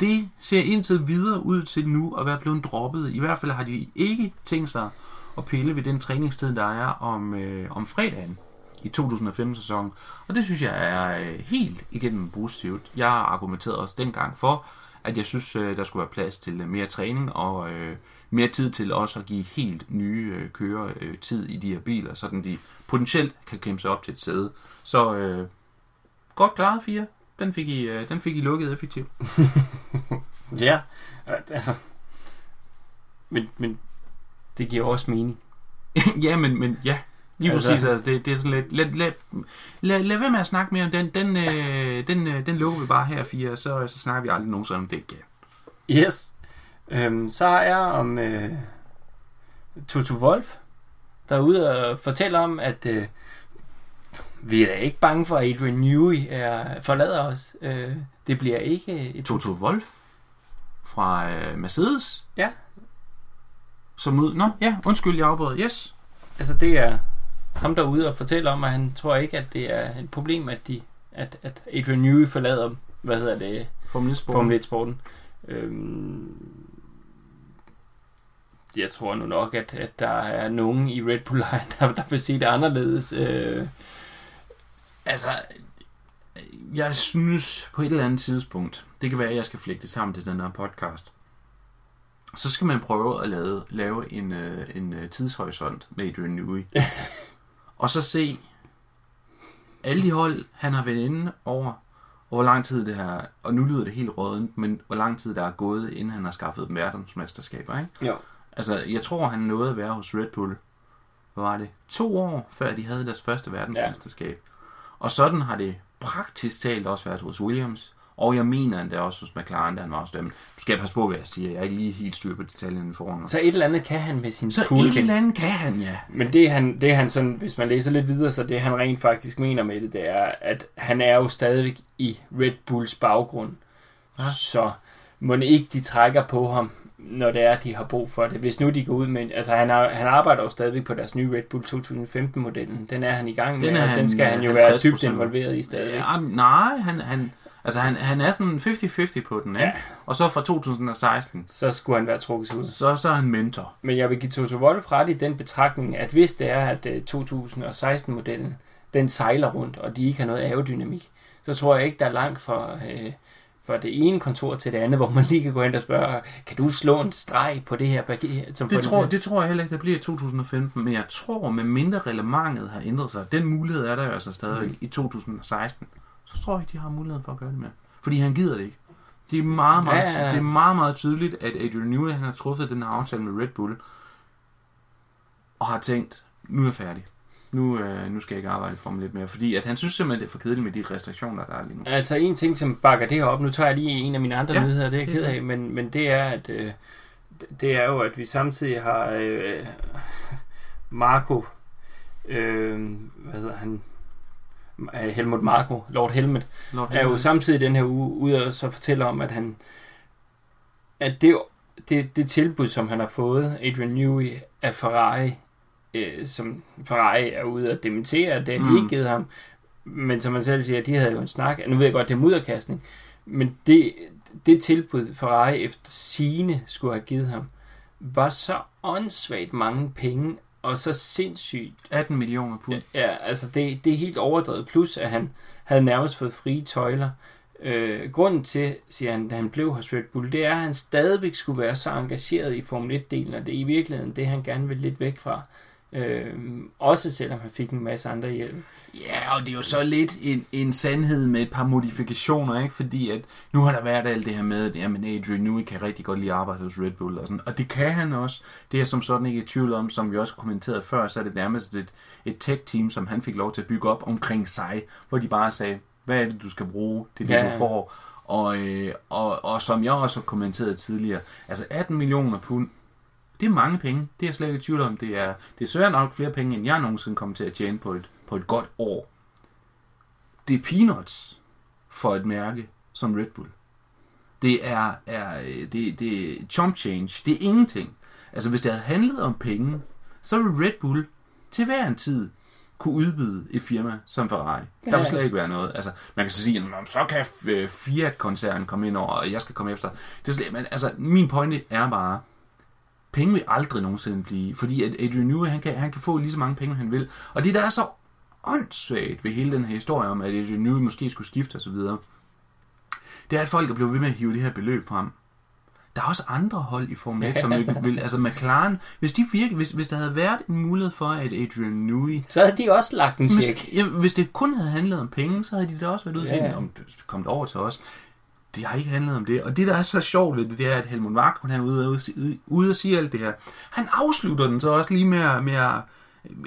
Det ser indtil videre ud til nu at være blevet droppet. I hvert fald har de ikke tænkt sig at pille ved den træningstid, der er om, øh, om fredagen i 2015-sæsonen. Og det synes jeg er øh, helt igennem positivt. Jeg argumenterede også dengang for, at jeg synes, øh, der skulle være plads til mere træning og øh, mere tid til også at give helt nye øh, kører øh, tid i de her biler, så de potentielt kan kæmpe sig op til et sæde. Så øh, godt klaret, fire. Den fik I, øh, den fik I lukket effektivt. (laughs) Ja, altså... Men, men det giver også mening. (laughs) ja, men, men ja, lige Altså- præcis. Altså, det, det er sådan lidt... Lad, lad, lad, lad være med at snakke mere om den. Den, øh, den, øh, den lukker vi bare her, fire, så, så snakker vi aldrig nogensinde om det igen. Yes. Øhm, så har jeg om øh, Toto Wolf, der er ude og fortæller om, at øh, vi er da ikke bange for, at Adrian Newey er, forlader os. Øh, det bliver ikke et... Toto Wolf fra øh, Mercedes. Ja. Som ud... Nå, ja, undskyld, jeg afbrød. Yes. Altså det er ham der er ude og fortæller om, at han tror ikke, at det er et problem, at, de, at, at Adrian Newey forlader, hvad hedder det, Formel 1 sport. Formel 1-sporten. Øhm, jeg tror nu nok, at, at der er nogen i Red Bull Line, (laughs) der, der vil se det anderledes. Øh, Altså, jeg synes på et eller andet tidspunkt, det kan være, at jeg skal flægte det sammen til den her podcast, så skal man prøve at lave, lave en, øh, en øh, tidshorisont med Adrian Newey. (laughs) og så se alle de hold, han har været inde over, og hvor lang tid det her, og nu lyder det helt rådent, men hvor lang tid der er gået, inden han har skaffet verdensmesterskaber, ikke? Jo. Altså, jeg tror, han nåede at være hos Red Bull. Hvad var det? To år før de havde deres første verdensmesterskab. Ja. Og sådan har det praktisk talt også været hos Williams. Og jeg mener endda også hos McLaren, da han var der. Men nu skal jeg passe på, hvad jeg siger. Jeg er ikke lige helt styr på detaljerne foran. Så et eller andet kan han med sin Så cool et eller andet kan han, ja. Men det han, det han sådan, hvis man læser lidt videre, så det han rent faktisk mener med det, det er, at han er jo stadigvæk i Red Bulls baggrund. Ja. Så må ikke de trækker på ham, når det er, de har brug for det. Hvis nu de går ud med, altså han, har, han arbejder jo stadigvæk på deres nye Red Bull 2015-modellen. Den er han i gang med, Den er han, den skal han jo 50% være dybt involveret i stadigvæk. ja nej, han, han, altså han, han er sådan 50-50 på den, ikke? Ja. Og så fra 2016, Så skulle han være trukket ud. så, så er han mentor. Men jeg vil give Toto Wolff ret i den betragtning, at hvis det er, at øh, 2016-modellen, den sejler rundt, og de ikke har noget aerodynamik, så tror jeg ikke, der er langt fra, øh, fra det ene kontor til det andet, hvor man lige kan gå hen og spørge, kan du slå en streg på det her? bag- Som Det tror, det tror jeg heller ikke, der bliver i 2015, men jeg tror, med mindre reglementet har ændret sig, den mulighed er der jo altså stadig Mm. i 2016, så tror jeg ikke, de har muligheden for at gøre det mere. Fordi han gider det ikke. Det er meget, meget, Ja, ja, ja. det er meget, meget tydeligt, at Adrian Newey, han har truffet den her aftale med Red Bull, og har tænkt, nu er jeg færdig. Nu, øh, nu skal jeg ikke arbejde i Formel 1 mere, fordi at han synes simpelthen, det er for kedeligt med de restriktioner, der er lige nu. Altså en ting, som bakker det her op, nu tager jeg lige en af mine andre Ja, nyheder, det er jeg ked af, men, men det er, at øh, det er jo, at vi samtidig har øh, Marco, øh, hvad hedder han, Helmut Marco, Lord Helmut, Lord er jo samtidig den her uge ude og så fortæller om, at han at det, det, det tilbud, som han har fået, Adrian Newey af Ferrari, øh, som Ferrari er ude at dementere, at det har de Mm. ikke givet ham, men som man selv siger, de havde jo en snak, nu ved jeg godt, det er mudderkastning, men det, det tilbud, Ferrari efter sine skulle have givet ham, var så åndssvagt mange penge, og så sindssygt 18 millioner pund. Ja, altså det, det er helt overdrevet. Plus, at han havde nærmest fået frie tøjler. Øh, grunden til, siger han, da han blev hos Red Bull, det er, at han stadigvæk skulle være så engageret i Formel 1-delen, og det er i virkeligheden det, han gerne vil lidt væk fra. Øh, også selvom han fik en masse andre hjælp. Ja, og det er jo så lidt en, en sandhed med et par modifikationer, ikke? Fordi at nu har der været alt det her med, at jamen, Adrian Newey kan rigtig godt lide at arbejde hos Red Bull og sådan. Og det kan han også. Det er jeg som sådan ikke i tvivl om, som vi også har kommenteret før, så er det nærmest et, et tech-team, som han fik lov til at bygge op omkring sig, hvor de bare sagde, hvad er det, du skal bruge? Det er det, Ja, du får. Og, øh, og, og som jeg også har kommenteret tidligere, altså 18 millioner pund, det er mange penge. Det er jeg slet ikke i tvivl om. Det er, det svært nok flere penge, end jeg nogensinde kommer til at tjene på et, på et godt år. Det er peanuts for et mærke som Red Bull. Det er, er det, det er chump change. Det er ingenting. Altså hvis det havde handlet om penge, så ville Red Bull til hver en tid kunne udbyde et firma som Ferrari. Der vil slet ikke være noget. Altså, man kan så sige, at så kan øh, Fiat-koncernen komme ind over, og jeg skal komme efter. Det er slet, men altså, min pointe er bare, penge vil aldrig nogensinde blive, fordi at Adrian Newey, han kan, han kan få lige så mange penge, han vil. Og det, der er så åndssvagt ved hele den her historie om, at Adrian Newey måske skulle skifte osv., det er, at folk er blevet ved med at hive det her beløb frem. Der er også andre hold i Formel 1, som (laughs) ikke vil, altså McLaren, hvis, de virkelig, hvis, hvis der havde været en mulighed for, at Adrian Newey Så havde de også lagt en check. Måske, ja, hvis det kun havde handlet om penge, så havde de da også været ude Ja, til, om det kom over til os. Det har ikke handlet om det. Og det, der er så sjovt ved det, det er, at Helmut Marko, han er ude, og- ude, ude og sige alt det her. Han afslutter den så også lige med, med,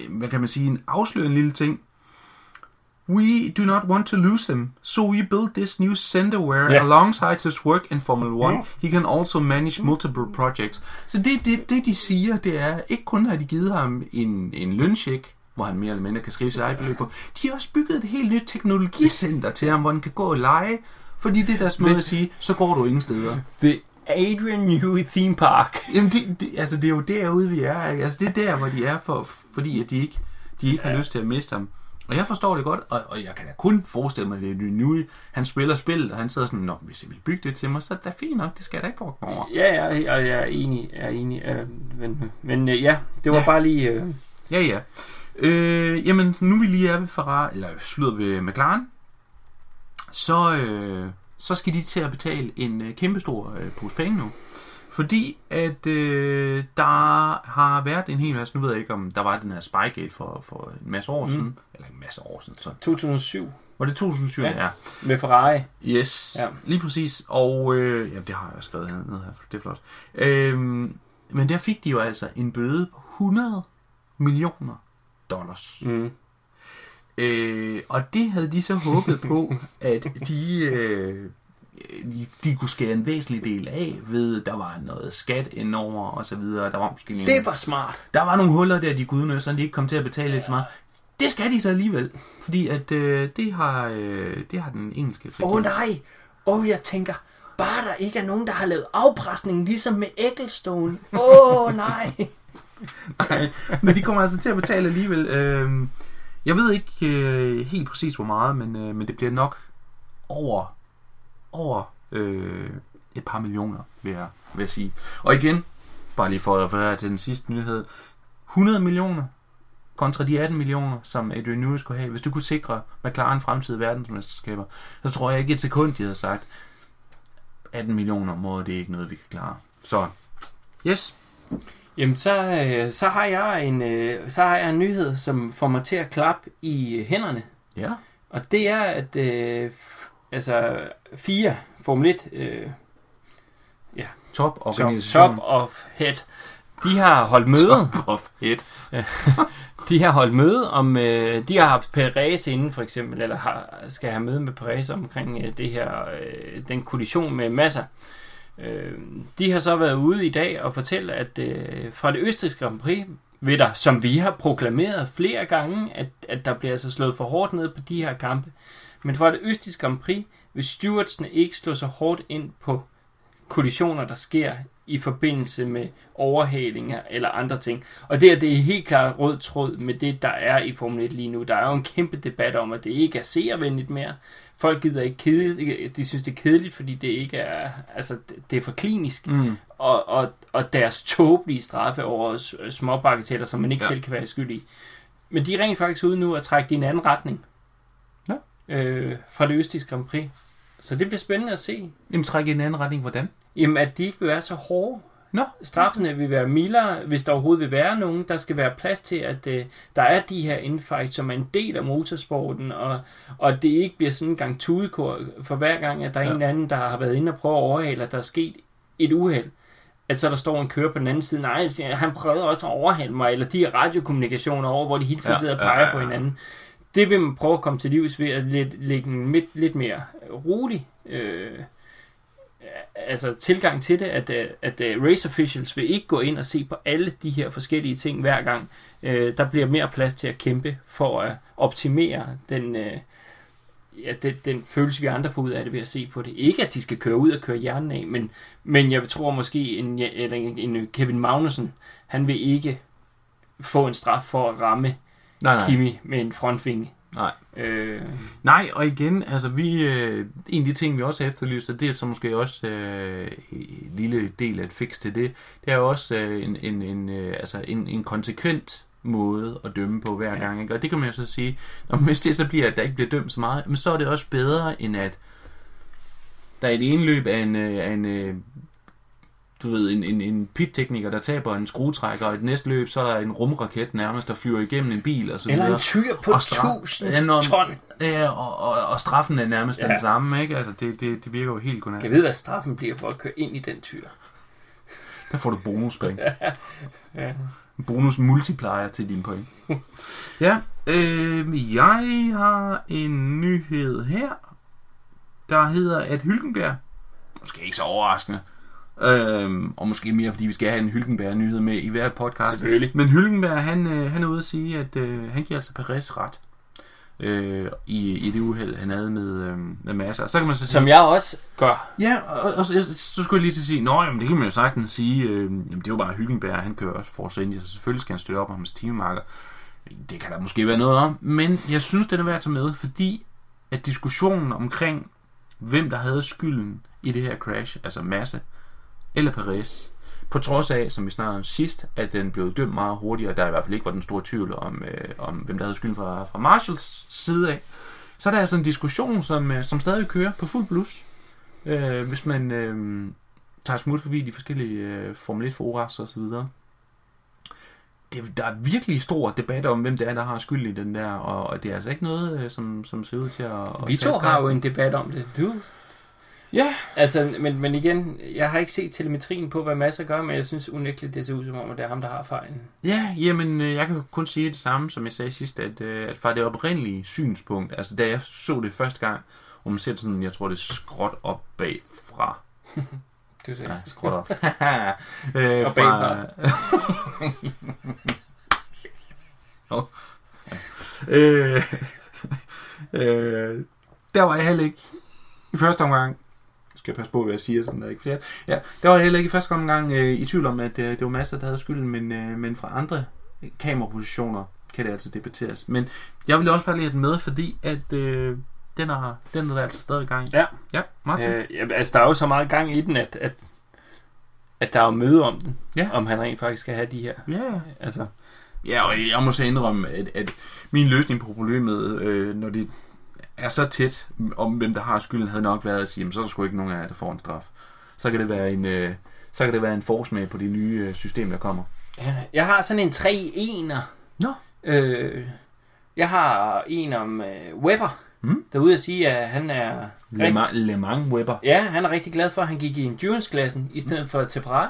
hvad kan man sige, en afsløre en lille ting. We do not want to lose him, so we built this new centerware Ja. alongside his work in Formula 1. He can also manage multiple projects. Så det, det, det de siger, det er, ikke kun har de givet ham en, en løncheck, hvor han mere eller mindre kan skrive sit eget beløb på, de har også bygget et helt nyt teknologicenter til ham, hvor han kan gå og lege, fordi det er deres måde at sige, så går du ingen steder. The Adrian Newey Theme Park. Jamen, det, det, altså, det er jo derude, vi er. Ikke? Altså, det er der, hvor de er, for, fordi at de ikke, de ikke har lyst til at miste ham. Og jeg forstår det godt, og, og jeg kan da kun forestille mig, at det er Nui. Han spiller spillet, og han sidder sådan, Nå, hvis jeg vil bygge det til mig, så er det fint nok, det skal jeg da ikke bruge over. Ja, ja, jeg, jeg er enig. Jeg er enig. Øh, men, men øh, ja, det var Ja. bare lige... Øh, Ja, ja. Øh, jamen, nu vi lige er ved Ferrari, eller slutter ved McLaren, så, øh, så skal de til at betale en øh, kæmpestor øh, pose penge nu. Fordi at øh, der har været en hel masse, nu ved jeg ikke om der var den her Spygate for, for en masse år Mm. siden, eller en masse år siden, så 2007 var det 2007, Ja. ja. med Ferrari. Yes, Ja. lige præcis. Og øh, ja, det har jeg også skrevet hernede her, for det er flot. Øhm, Men der fik de jo altså en bøde på 100 millioner dollars. Mm. Øh, og det havde de så håbet på, (laughs) at de, øh, de, de kunne skære en væsentlig del af, ved der var noget skat indover og så videre. Der var måske Det var smart. der var nogle huller der, de kunne udnytte, så de ikke kom til at betale lidt så meget. Det skal de så alligevel, fordi at øh, det, har, øh, det har den engelske Åh oh, nej. Åh, oh, jeg tænker, bare der ikke er nogen, der har lavet afpresning, ligesom med Ecclestone. Åh oh, nej. (laughs) Nej, men de kommer altså til at betale alligevel. Øh, jeg ved ikke øh, helt præcis hvor meget, men, øh, men det bliver nok over, over øh, et par millioner, vil jeg, vil jeg sige. Og igen, bare lige for at referere til den sidste nyhed, 100 millioner kontra de 18 millioner, som Adrian Newey skulle have. Hvis du kunne sikre McLaren fremtidige verdensmesterskaber, så tror jeg ikke et sekund, de havde sagt, 18 millioner må det er ikke noget, vi kan klare. Så, yes. Jamen, så, øh, så, har jeg en, øh, så har jeg en nyhed, som får mig til at klappe i hænderne. Ja. Og det er, at øh, altså, fire Formel 1 øh, Top top, organisation. top of head, de har holdt møde. Top of head. (laughs) De har holdt møde om, øh, de har haft Perez inden for eksempel, eller har, skal have møde med Perez omkring øh, det her, øh, den kollision med masser. Øh, de har så været ude i dag og fortælle, at øh, fra det østrigske Grand Prix vil der, som vi har proklameret flere gange, at, at der bliver altså slået for hårdt ned på de her kampe. Men fra det østrigske Grand Prix vil stewardsene ikke slå så hårdt ind på kollisioner, der sker i forbindelse med overhalinger eller andre ting. Og det, er, det er helt klart rød tråd med det, der er i Formel 1 lige nu. Der er jo en kæmpe debat om, at det ikke er seervenligt mere. Folk gider ikke kede, de synes det er kedeligt, fordi det ikke er, altså det- er for klinisk. Mm. Og, og, og deres tåbelige straffe over s- småbagateller, som man ikke Ja. selv kan være skyld i. Men de er rent faktisk ude nu at trække det i en anden retning. Ja. Øh, fra det østlige Grand Prix. Så det bliver spændende at se. Jamen, træk i en anden retning. Hvordan? Jamen, at de ikke vil være så hårde. Nå. Straffene vil være mildere, hvis der overhovedet vil være nogen. Der skal være plads til, at øh, der er de her infights, som er en del af motorsporten, og, og det ikke bliver sådan en gang tudekor for hver gang, at der er Ja. en eller anden, der har været inde og prøve at overhale, at der er sket et uheld. At så der står en kører på den anden side, nej, han prøvede også at overhale mig, eller de radiokommunikationer over, hvor de hele tiden Ja, sidder og peger ja, ja, på ja. hinanden. Det vil man prøve at komme til livs ved at lægge en lidt, lidt mere rolig øh, altså tilgang til det, at, øh, at øh, race officials vil ikke gå ind og se på alle de her forskellige ting hver gang. Øh, der bliver mere plads til at kæmpe for at optimere den, øh, ja, den, den følelse, vi andre får ud af det ved at se på det. Ikke at de skal køre ud og køre hjernen af, men, men jeg tror måske, en, eller en, en Kevin Magnussen, han vil ikke få en straf for at ramme Nej, nej. Kimi med en frontvinge. Nej. Øh, Nej, og igen, altså vi, øh, en af de ting, vi også har efterlyst, og det er så måske også øh, en lille del af et fix til det, det er også øh, en, en, en, øh, altså en, en konsekvent måde at dømme på hver Ja. gang. Ikke? Og det kan man jo så sige, når, hvis det så bliver, at der ikke bliver dømt så meget, men så er det også bedre, end at der i det ene løb er en, øh, er en øh, du ved, en, en, en pit-tekniker, der taber en skruetrækker, og i det næste løb, så er der en rumraket nærmest, der flyver igennem en bil, og så eller videre. en tyr på Og stra- 1000 Ja, når- ton. Ja, og, og, og straffen er nærmest ja. Den samme, ikke? Altså, det, det, det virker jo helt Kan godnat. jeg vide, hvad straffen bliver for at køre ind i den tyr? Der får du bonuspring. (laughs) Ja. Bonus multiplier til dine point. ja, øh, jeg har en nyhed her, der hedder, at Hylkenberg, måske ikke så overraskende, øh, og måske mere, fordi vi skal have en Hylkenberg-nyhed med i hver podcast, Selvfølgelig. Men Hylkenberg, han, øh, han er ude at sige, at øh, han giver altså Perez ret øh, i, i det uheld, han havde med, øh, med masser. Så kan man så sige, Som jeg også gør. Ja, og, og så, så skulle jeg lige til at sige, Nå, jamen, det kan man jo sagtens sige, øh, jamen, det jo bare Hylkenberg, han kører også Force India, så selvfølgelig skal han støtte op om hans teammarker. Det kan der måske være noget om, men jeg synes, det er værd at tage med, fordi at diskussionen omkring, hvem der havde skylden i det her crash, altså Massa eller Perez, på trods af, som vi snakkede om sidst, at den blev dømt meget hurtigere, og der i hvert fald ikke var den store tvivl om, øh, om hvem der havde skylden fra, fra Marshalls side af, så er der altså en diskussion, som, øh, som stadig kører på fuld blus. Øh, hvis man øh, tager smut forbi de forskellige øh, Formel 1 foras og så videre. Det, der er virkelig stor debat om, hvem det er, der har skyld i den der, og, og det er altså ikke noget, øh, som, som ser ud til at... Vi to har jo en debat om det. Du, Ja, Altså, men, men igen, jeg har ikke set telemetrien på, hvad Massa gør, men jeg synes unægteligt, det ser ud som om, at det er ham, der har fejlen. Ja, jamen, øh, jeg kan kun sige det samme, som jeg sagde sidst, at, øh, at fra det oprindelige synspunkt, altså da jeg så det første gang, og man ser sådan, jeg tror det er skråt op bagfra. (laughs) Du siger. Ja, skråt op. (laughs) (laughs) øh, Og bagfra. Øh, øh, der var jeg heller ikke i første omgang, skal jeg passe på, hvad jeg siger, sådan der ikke flere. Ja, der var jeg heller ikke i første omgang øh, i tvivl om, at øh, det var Master, der havde skylden, men, øh, men fra andre kamerapositioner kan det altså debatteres. Men jeg vil også bare lige have den med, fordi at øh, den, er, den er der altså stadig i gang. Ja. Ja, Martin. Øh, Øh, ja, altså, der er jo så meget gang i den, at, at, at der er jo møde om den. Ja. Om han rent faktisk skal have de her. ja, ja. Altså, Ja, og jeg må så indrømme, at, at min løsning på problemet, øh, når det er så tæt om, hvem der har skylden, havde nok været at sige, jamen, så er der sgu ikke nogen af jer, der får en straf. Så kan det være en, øh, så kan det være en forsmag på det nye øh, system, der kommer. ja, jeg har sådan en 3-1'er. Nå. Øh, jeg har en om øh, Webber, Mm. der er ude at sige, at han er... Le, Ma- Le Mans Webber. Ja, han er rigtig glad for, at han gik i endurance-klassen i stedet for til Ferrari.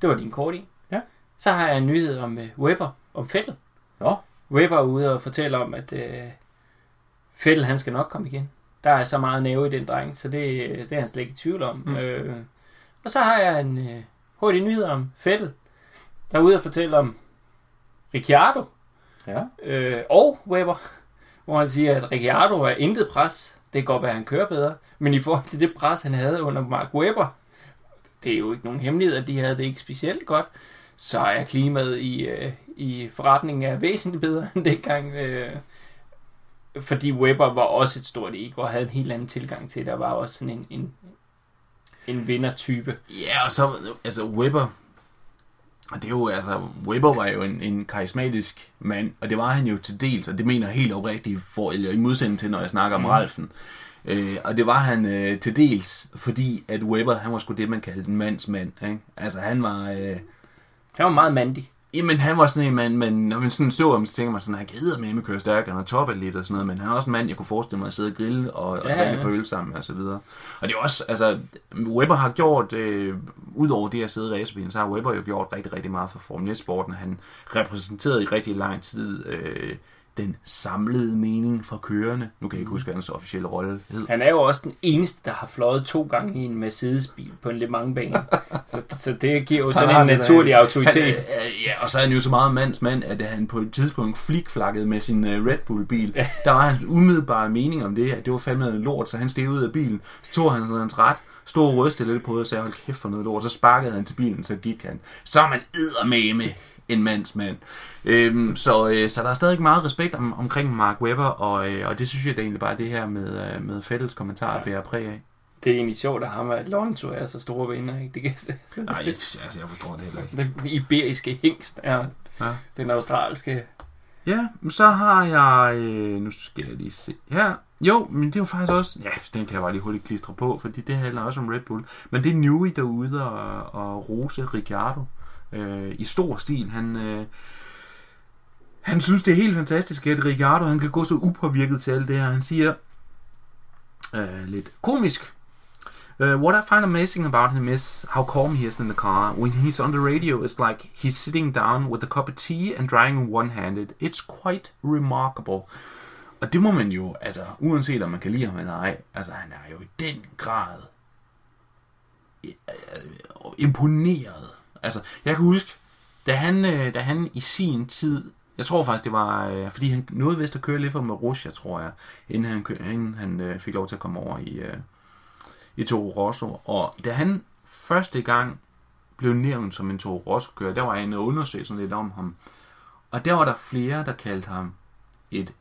Det var din kort i. Ja. Så har jeg en nyhed om uh, Webber, om Vettel. Nå. Webber er ude og fortæller om, at uh, Vettel han skal nok komme igen. Der er så meget næve i den dreng, så det, det er han slet ikke i tvivl om. Mm. Øh, og så har jeg en uh, hurtig nyhed om Vettel, der er ude og fortælle om Ricciardo Ja. øh, og Weber, hvor han siger, at Ricciardo er intet pres. Det kan godt være, at han kører bedre. Men i forhold til det pres, han havde under Mark Webber, det er jo ikke nogen hemmelighed, at de havde det ikke specielt godt, så er klimaet i, øh, i forretningen er væsentligt bedre end dengang. Øh, fordi Webber var også et stort ego og havde en helt anden tilgang til det, og var også sådan en, en, en vindertype. Ja, og så, altså Webber, og det er jo, altså, Webber var jo en, en karismatisk mand, og det var han jo til dels, og det mener helt oprigtigt, for, eller i modsætning til, når jeg snakker om Mm. Ralfen. Øh, og det var han øh, til dels, fordi at Webber, han var sgu det, man kaldte en mands mand. Ikke? Altså han var... Øh, Han var meget mandig. Jamen, han var sådan en mand, men når man sådan så ham, så tænker man sådan, han gider med at køre stærkere, han er topatlet og sådan noget, men han er også en mand, jeg kunne forestille mig at sidde og grille og, og Ja, drikke ja. på øl sammen og så videre. Og det er også, altså, Webber har gjort, øh, udover det at sidde i racerbilen, så har Webber jo gjort rigtig, rigtig meget for Formel 1-sporten. Han repræsenterede i rigtig lang tid øh, den samlede mening for kørende. Nu kan jeg ikke huske, hvad hans officielle rolle hed. Han er jo også den eneste, der har fløjet to gange i en Mercedes-bil på en Le Mans-bane. (laughs) så, så det giver jo Så sådan han en det naturlig Han, autoritet. øh, ja, og så er han jo så meget mands mand, at han på et tidspunkt flikflakkede med sin øh, Red Bull-bil. Ja. Der var hans umiddelbare mening om det, at det var fandme lort, så han steg ud af bilen. Så tog han sådan hans ret, stod og rystede lidt på det og sagde, hold kæft for noget lort. Så sparkede han til bilen, så gik han. Så er man eddermame en mands mand. Øhm, så, øh, så der er stadig meget respekt om, omkring Mark Webber, og, øh, og det synes jeg da egentlig bare, det her med, øh, med Fettels kommentarer Ja. bærer præg af. Det er egentlig sjovt, at ham og Alonso er så store venner. Ikke? Det kan, (laughs) Nej, jeg, altså, jeg forstår det heller ikke. Den iberiske hængst er Ja. den australske. Ja, men så har jeg... Øh, nu skal jeg lige se her. Jo, men det er jo faktisk også... Ja, den kan jeg bare lige hurtigt klistre på, fordi det handler også om Red Bull. Men det er Newey derude og, og rose Ricciardo øh, i stor stil. Han, øh, han synes, det er helt fantastisk, at Ricardo han kan gå så upåvirket til alt det her. Han siger øh, lidt komisk. Uh, what I find amazing about him is how calm he is in the car. When he's on the radio, it's like he's sitting down with a cup of tea and driving one-handed. It's quite remarkable. Og det må man jo, altså, uanset om man kan lide ham eller ej, altså, han er jo i den grad øh, øh, imponeret. Altså, jeg kan huske, da han, øh, da han i sin tid, jeg tror faktisk, det var, øh, fordi han nåede vist at køre lidt for Marussia, tror jeg, inden han, inden han øh, fik lov til at komme over i, øh, i Toro Rosso. Og da han første gang blev nævnt som en Toro Rosso-kører, der var jeg inde og undersøge sådan lidt om ham. Og der var der flere, der kaldte ham et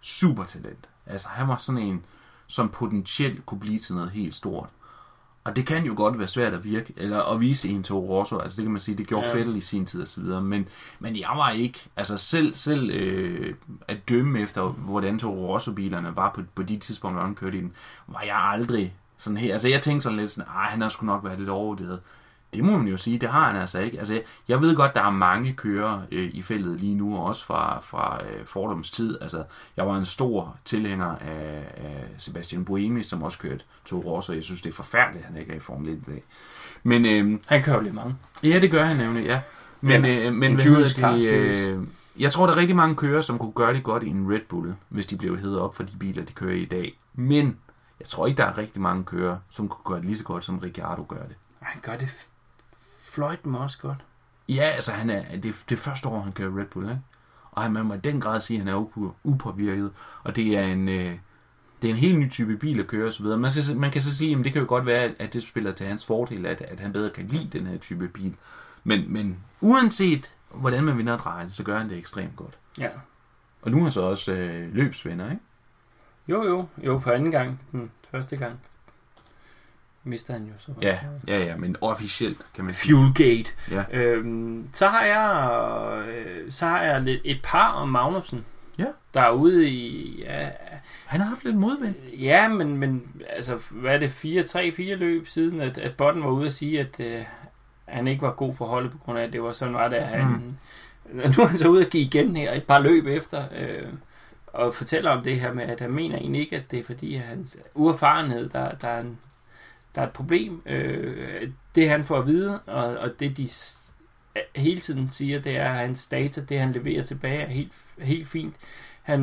supertalent. Altså, han var sådan en, som potentielt kunne blive til noget helt stort. Og det kan jo godt være svært at virke, eller at vise en Toro Rosso, altså det kan man sige, det gjorde Ja. Fettel i sin tid og så videre, men, men jeg var ikke, altså selv, selv øh, at dømme efter, hvordan Toro Rosso-bilerne var på, på de tidspunkter, hvor han kørte i den, var jeg aldrig sådan her, altså jeg tænkte sådan lidt sådan, ah, han har sgu nok været lidt overvurderet. Det må man jo sige, det har han altså ikke. Altså, jeg ved godt, der er mange kører øh, i feltet lige nu, også fra, fra øh, fordoms tid. Altså, jeg var en stor tilhænger af, af Sebastian Buemi, som også kørte to Rosso. Jeg synes, det er forfærdeligt, at han ikke er i Formel 1 i dag. Men, øh, Han kører jo lidt mange. ja, det gør han nemlig, ja. Men, Ja, øh, men en hvad hedder det, øh, jeg tror, der er rigtig mange kører, som kunne gøre det godt i en Red Bull, hvis de blev hævet op for de biler, de kører i dag. Men jeg tror ikke, der er rigtig mange kører, som kunne gøre det lige så godt, som Ricciardo gør det. Og han gør det f- fløjt mig også godt. Ja, altså han er, det, er det første år, han kører Red Bull, ikke? Og han, man må i den grad sige, at han er upåvirket. Og det er en, øh, det er en helt ny type bil at køre osv. Man, skal- man kan så sige, at det kan jo godt være, at det spiller til hans fordel, at, at han bedre kan lide den her type bil. Men, men uanset hvordan man vinder det, så gør han det ekstremt godt. Ja. Og nu er han så også øh, løbsvinder, ikke? Jo, jo. Jo, for anden gang. Den første gang. Mister han jo så. Ja, ja, ja, men officielt kan man sige. Fuelgate. Ja. Øhm, så har jeg øh, så har jeg lidt, et par om Magnussen. Ja. Der er ude i... Ja, Han har haft lidt modvind. ja men, men altså, hvad er det? 4, 3, 4 løb siden, at, at Botten var ude at sige, at øh, han ikke var god for holdet på grund af, at det var sådan var det. at Han, mm. (laughs) Nu er han så ude at give igen her et par løb efter. Øh, og fortæller om det her med, at han mener egentlig ikke, at det er fordi, hans uerfarenhed, der, der, er, en, der er et problem. Øh, det han får at vide, og, og det de hele tiden siger, det er, at hans data, det han leverer tilbage, er helt, helt fint. Han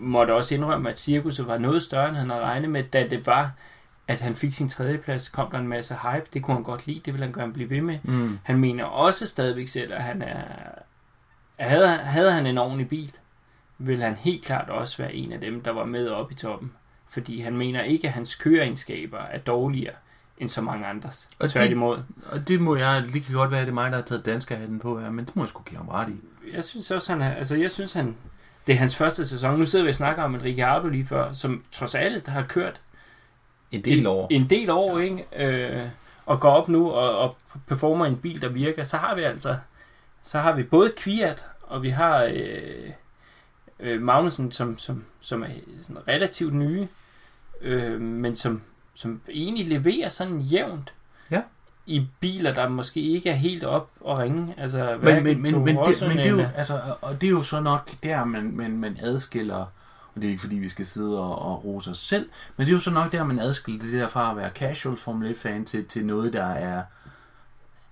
måtte også indrømme, at cirkuset var noget større, end han havde regnet med, da det var, at han fik sin tredjeplads, kom der en masse hype. Det kunne han godt lide, det ville han gerne blive ved med. Mm. Han mener også stadigvæk selv, at han er... Havde, havde han en ordentlig bil, ville han helt klart også være en af dem, der var med op i toppen. Fordi han mener ikke, at hans køreegenskaber er dårligere end så mange andres. Og det- Tværtimod. Og det må jeg, det kan godt være, at det er mig, der har taget danskerhatten på her, men det må jeg sgu give ham ret i. Jeg synes også, han er, altså jeg synes, han, det er hans første sæson. Nu sidder vi og snakker om en Ricciardo lige før, som trods alt har kørt En del år. en del år, ikke? Øh, og går op nu og, og performer en bil, der virker, så har vi altså, så har vi både Kviat, og vi har øh, øh, Magnussen, som, som, som er sådan relativt nye, øh, men som, som egentlig leverer sådan jævnt Ja. i biler, der måske ikke er helt op og ringe. Altså, Men, men, men, men, det, men det er jo, altså, og det er jo så nok der, man, man, man adskiller, og det er ikke fordi, vi skal sidde og, og rose os selv, men det er jo så nok der, man adskiller det der fra at være casual Formel 1-fan til, til noget, der er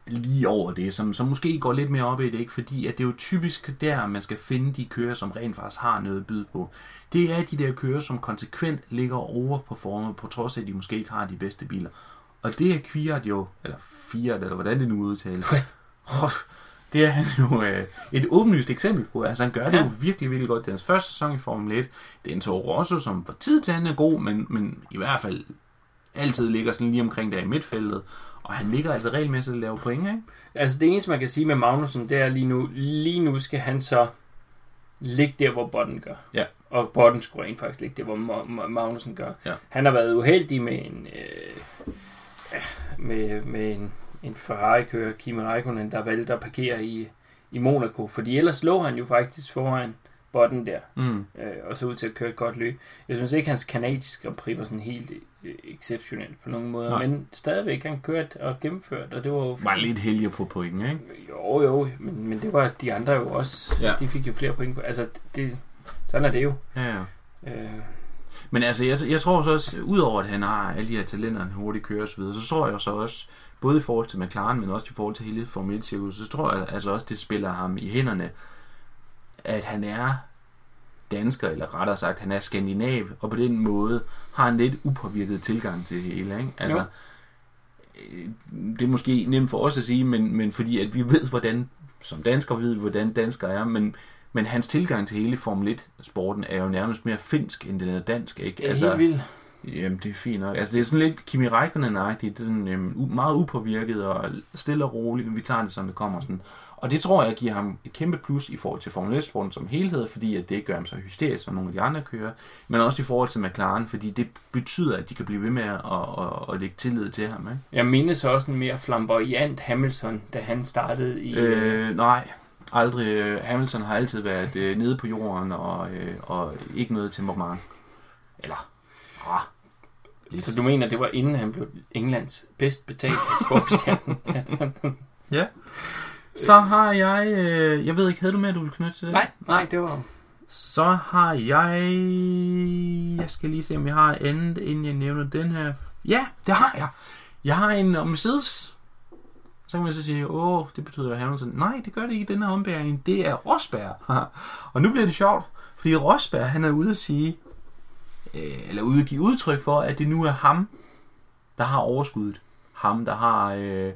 lige over det, som, som måske går lidt mere op i det, ikke? fordi at det er jo typisk der, man skal finde de kører, som rent faktisk har noget at byde på. Det er de der kører, som konsekvent ligger over på trods af, at de måske ikke har de bedste biler. Og det er Kviat jo, eller Fiat, eller hvordan det nu udtales. Oh, det er han jo øh, et åbenlyst eksempel på. Altså han gør det Ja. jo virkelig, virkelig godt. Det er hans første sæson i Formel 1. Det er en Toro Rosso, som for tid til anden er god, men, men i hvert fald altid ligger sådan lige omkring der i midtfeltet. Og han ligger altså regelmæssigt og laver point, ikke? Altså det eneste, man kan sige med Magnussen, det er lige nu, lige nu skal han så ligge der, hvor Botten gør. Ja. Og Botten skulle rent faktisk ligge der, hvor Ma- Ma- Magnussen gør. Ja. Han har været uheldig med en, øh, ja, med, med en, en Ferrari-kører, Kimi Räikkönen, der valgte at parkere i, i Monaco. Fordi ellers lå han jo faktisk foran Botten der, Mm. øh, og så ud til at køre et godt løb. Jeg synes ikke, hans kanadiske Grand Prix var sådan helt exceptionelt på nogen måde, Nej. men stadigvæk han kørt og gennemført, og det var jo... Var lidt heldig at få point, ikke? Jo, jo, men, men det var de andre jo også. Ja. Ja. De fik jo flere point på. Altså, det, sådan er det jo. Ja, ja. Øh, Men altså, jeg, jeg tror så også, udover at han har alle de her talenter, han hurtigt kører osv., så tror jeg så også, både i forhold til McLaren, men også i forhold til hele Formel 1 så tror jeg altså også, det spiller ham i hænderne, at han er dansker, eller rettere sagt, han er skandinav, og på den måde har en lidt upåvirket tilgang til det hele. Ikke? Altså, Jo. øh, det er måske nemt for os at sige, men, men fordi at vi ved, hvordan, som danskere ved, hvordan danskere er, men, men hans tilgang til hele Formel 1-sporten er jo nærmest mere finsk, end den er dansk. Ikke? det er altså, helt vildt. Jamen, det er fint nok. Altså, det er sådan lidt Kimi Räikkönen-agtigt. Det er sådan u- meget upåvirket og stille og roligt. Vi tager det, som det kommer. Sådan. Og det tror jeg giver ham et kæmpe plus i forhold til Formel 1-sporten som helhed, fordi at det ikke gør ham så hysterisk, som nogle af de andre kører. Men også i forhold til McLaren, fordi det betyder, at de kan blive ved med at, at, at, at lægge tillid til ham. Ikke? Jeg mindes også en mere flamboyant Hamilton, da han startede i... Øh, nej, aldrig. Øh, Hamilton har altid været øh, nede på jorden og, øh, og ikke noget temperament. Eller, ah, præcis. Så du mener, det var inden han blev Englands bedst betalte sportsstjerne? Ja. Så har jeg... Øh, jeg ved ikke, havde du mere, du ville knytte til det? nej, nej, det var... Så har jeg... Jeg skal lige se, om jeg har andet, inden jeg nævner den her. Ja, det har jeg. Jeg har en uh, Mercedes. Så kan man så sige, åh, det betyder Hamilton. Nej, det gør det ikke i den her ombæring. Det er Rosberg. (laughs) og nu bliver det sjovt, fordi Rosberg, han er ude at sige, øh, eller ude at give udtryk for, at det nu er ham, der har overskuddet. Ham, der har øh,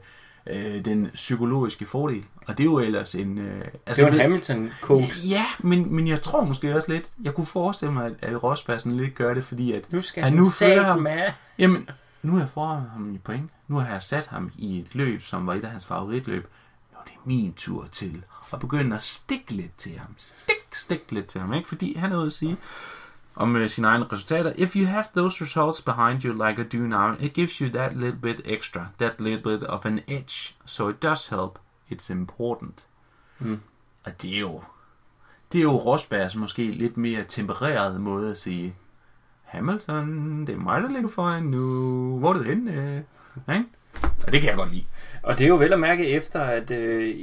øh, den psykologiske fordel. Og det er jo ellers en... Øh, Det var en ved- Hamilton-quote. Ja, men, men jeg tror måske også lidt, jeg kunne forestille mig, at, at Rosberg sådan lidt gør det, fordi at, Nu skal Han han nu nu fører ham- med. jamen, nu har jeg foran ham i point. Nu har jeg sat ham i et løb, som var et af hans favoritløb. Nu er det min tur til at begynde at stikke lidt til ham. Stik, stik lidt til ham, ikke? Fordi han er ude at sige om uh, sine egne resultater. If you have those results behind you like I do now, it gives you that little bit extra, that little bit of an edge. So it does help. It's important. Mm. Og det er jo, det er jo Rosbergs måske lidt mere tempereret måde at sige, Hamilton, det er mig, der ligger foran nu. Hvor er det henne? Øh, ikke? Og det kan jeg godt lide. Og det er jo vel at mærke efter, at øh,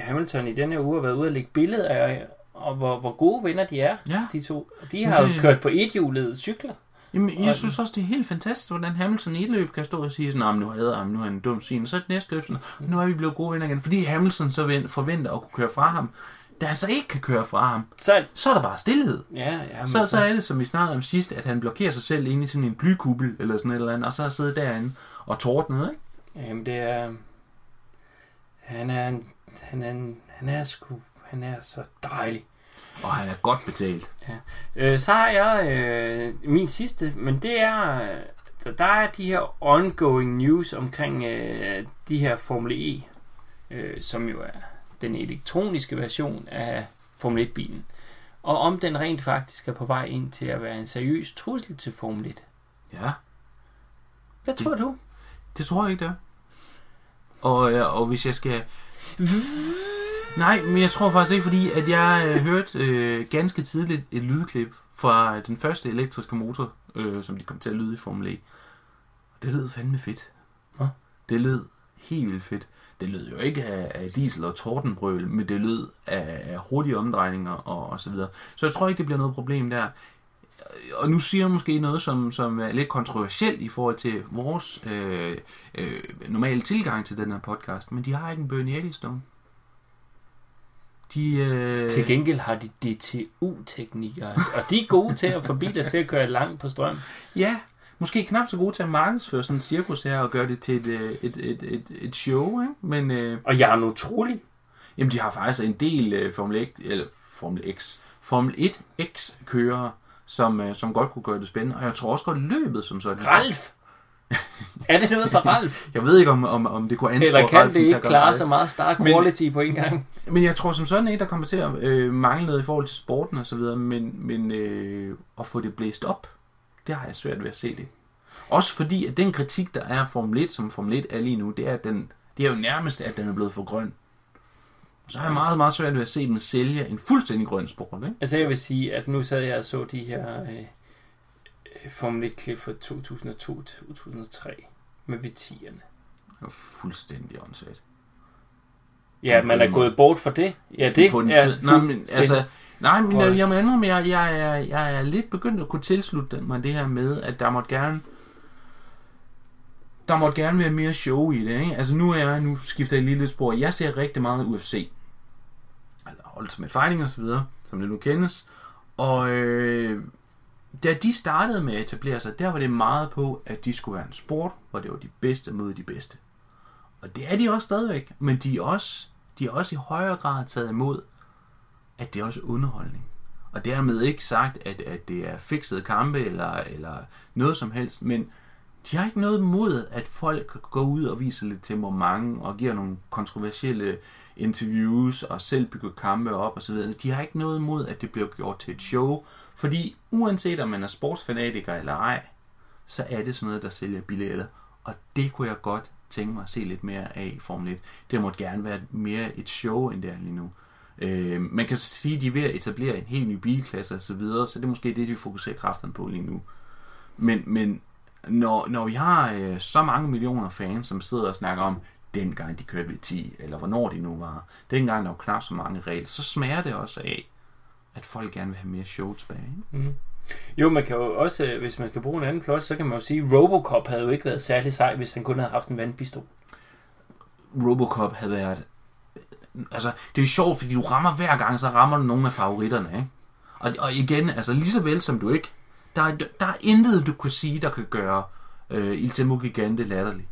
Hamilton i denne her uge har været ude og lægge billeder af, og hvor, hvor gode venner de er, Ja. de to. De har jo det- kørt på ethjulede cykler. Jamen, jeg Og- synes også, det er helt fantastisk, hvordan Hamilton i et løb kan stå og sige sådan, "Nå, men nu hader ham, nu er han en dum svin. Og så er det næste løb sådan, nu er vi blevet gode venner igen. Fordi Hamilton så ven- forventer at kunne køre fra ham. Da han så ikke kan køre fra ham, Så, så er der bare stillhed. ja, ja, Så, så er det, som vi snakkede om sidst, at han blokerer sig selv inde i sådan en blykubbel, eller sådan et eller andet, og så sidder derinde og tordnet, ikke? Jamen det er... Han er en, han er en, han er sgu, han er så dejlig. Og han er godt betalt. Øh, så har jeg øh, min sidste, men det er, øh, der- er de her ongoing news omkring øh, de her Formel E, øh, som jo er den elektroniske version af Formel 1-bilen. Og om den rent faktisk er på vej ind til at være en seriøs trussel til Formel 1. Ja, Hvad tror du? det tror jeg ikke, det er. Og, øh, og hvis jeg skal... Nej, men jeg tror faktisk ikke, fordi at jeg øh, hørte øh, ganske tidligt et lydklip fra den første elektriske motor, øh, som de kom til at lyde i Formel E. Det lød fandme fedt. Hva? Det lød helt vildt fedt. Det lød jo ikke af, af diesel og tordenbrøl, men det lød af, af hurtige omdrejninger og, og så videre. Så jeg tror ikke, det bliver noget problem der. Og nu siger jeg måske noget, som, som er lidt kontroversielt i forhold til vores øh, øh, normale tilgang til den her podcast, men de har ikke en Bernie Ecclestone. De, øh, Til gengæld har de DTU-teknikere, og de er gode til at få biler til at køre langt på strøm. Ja, måske knap så gode til at markedsføre sådan en cirkus her og gøre det til et, øh, et, et, et, et show, ikke? Men øh, Og Jarno Trulli, jamen, de har faktisk en del øh, Formel X, eller Formel X, Formel 1 X kører, som, øh, som godt kunne gøre det spændende. Og jeg tror også godt løbet som sådan. Ralf. Er det noget for (laughs) Ralf? Jeg ved ikke, om, om, om det kunne anspore Eller kan Ralf det ikke klare så meget star Men- quality på en gang? (laughs) Men jeg tror som sådan ikke, der kommer til at øh, mangle noget i forhold til sporten og så videre, men, men øh, at få det blæst op, det har jeg svært ved at se det. Også fordi, at den kritik, der er af Formel 1, som Formel 1 er lige nu, det er, at den, det er jo nærmest, at den er blevet for grøn. Så har jeg meget, meget svært ved at se dem sælge en fuldstændig grøn sport, ikke? Altså jeg vil sige, at nu sad jeg og så de her øh, Formel 1-klip fra 2002-2003 med V10'erne. Det er fuldstændig åndssvagt. Ja, man er gået bort fra det. Ja, det på er fed... Nej, men altså... Nej, men jeg, jeg må indrømme, jeg, jeg, jeg, jeg er lidt begyndt at kunne tilslutte mig det her med, at der måtte gerne der måtte gerne være mere show i det, ikke? Altså nu er jeg, nu skifter jeg lige lidt spor. Jeg ser rigtig meget UFC. Eller Ultimate Fighting og så videre, som det nu kendes. Og øh, da de startede med at etablere sig, der var det meget på, at de skulle være en sport, hvor det var de bedste mod de bedste. Og det er de også stadigvæk, men de er også, de er også i højere grad taget imod, at det er også underholdning. Og dermed ikke sagt, at, at det er fikset kampe eller, eller noget som helst, men de har ikke noget mod, at folk går ud og viser lidt temperament og giver nogle kontroversielle interviews og selv bygger kampe op osv. De har ikke noget imod, at det bliver gjort til et show, fordi uanset om man er sportsfanatiker eller ej, så er det sådan noget, der sælger billetter. Og det kunne jeg godt tænke mig at se lidt mere af i Formel 1. Det måtte gerne være mere et show, end det er lige nu. Øh, man kan sige, at de er ved at etablere en helt ny bilklasse osv., så, videre, så det er måske det, de fokuserer kræfterne på lige nu. Men, men når, når vi har øh, så mange millioner fans, som sidder og snakker om, dengang de kørte ved 10, eller hvornår de nu var, dengang der var knap så mange regler, så smager det også af, at folk gerne vil have mere show tilbage. Ikke? Mm. Jo, man kan jo også, øh, hvis man kan bruge en anden plot, så kan man jo sige, at Robocop havde jo ikke været særlig sej, hvis han kun havde haft en vandpistol. Robocop havde været... Altså, det er jo sjovt, fordi du rammer hver gang, så rammer du nogle af favoritterne, ikke? Og, og igen, altså lige så vel som du ikke... Der er, der er intet, du kan sige, der kan gøre øh, Ultimo Gigante latterlig.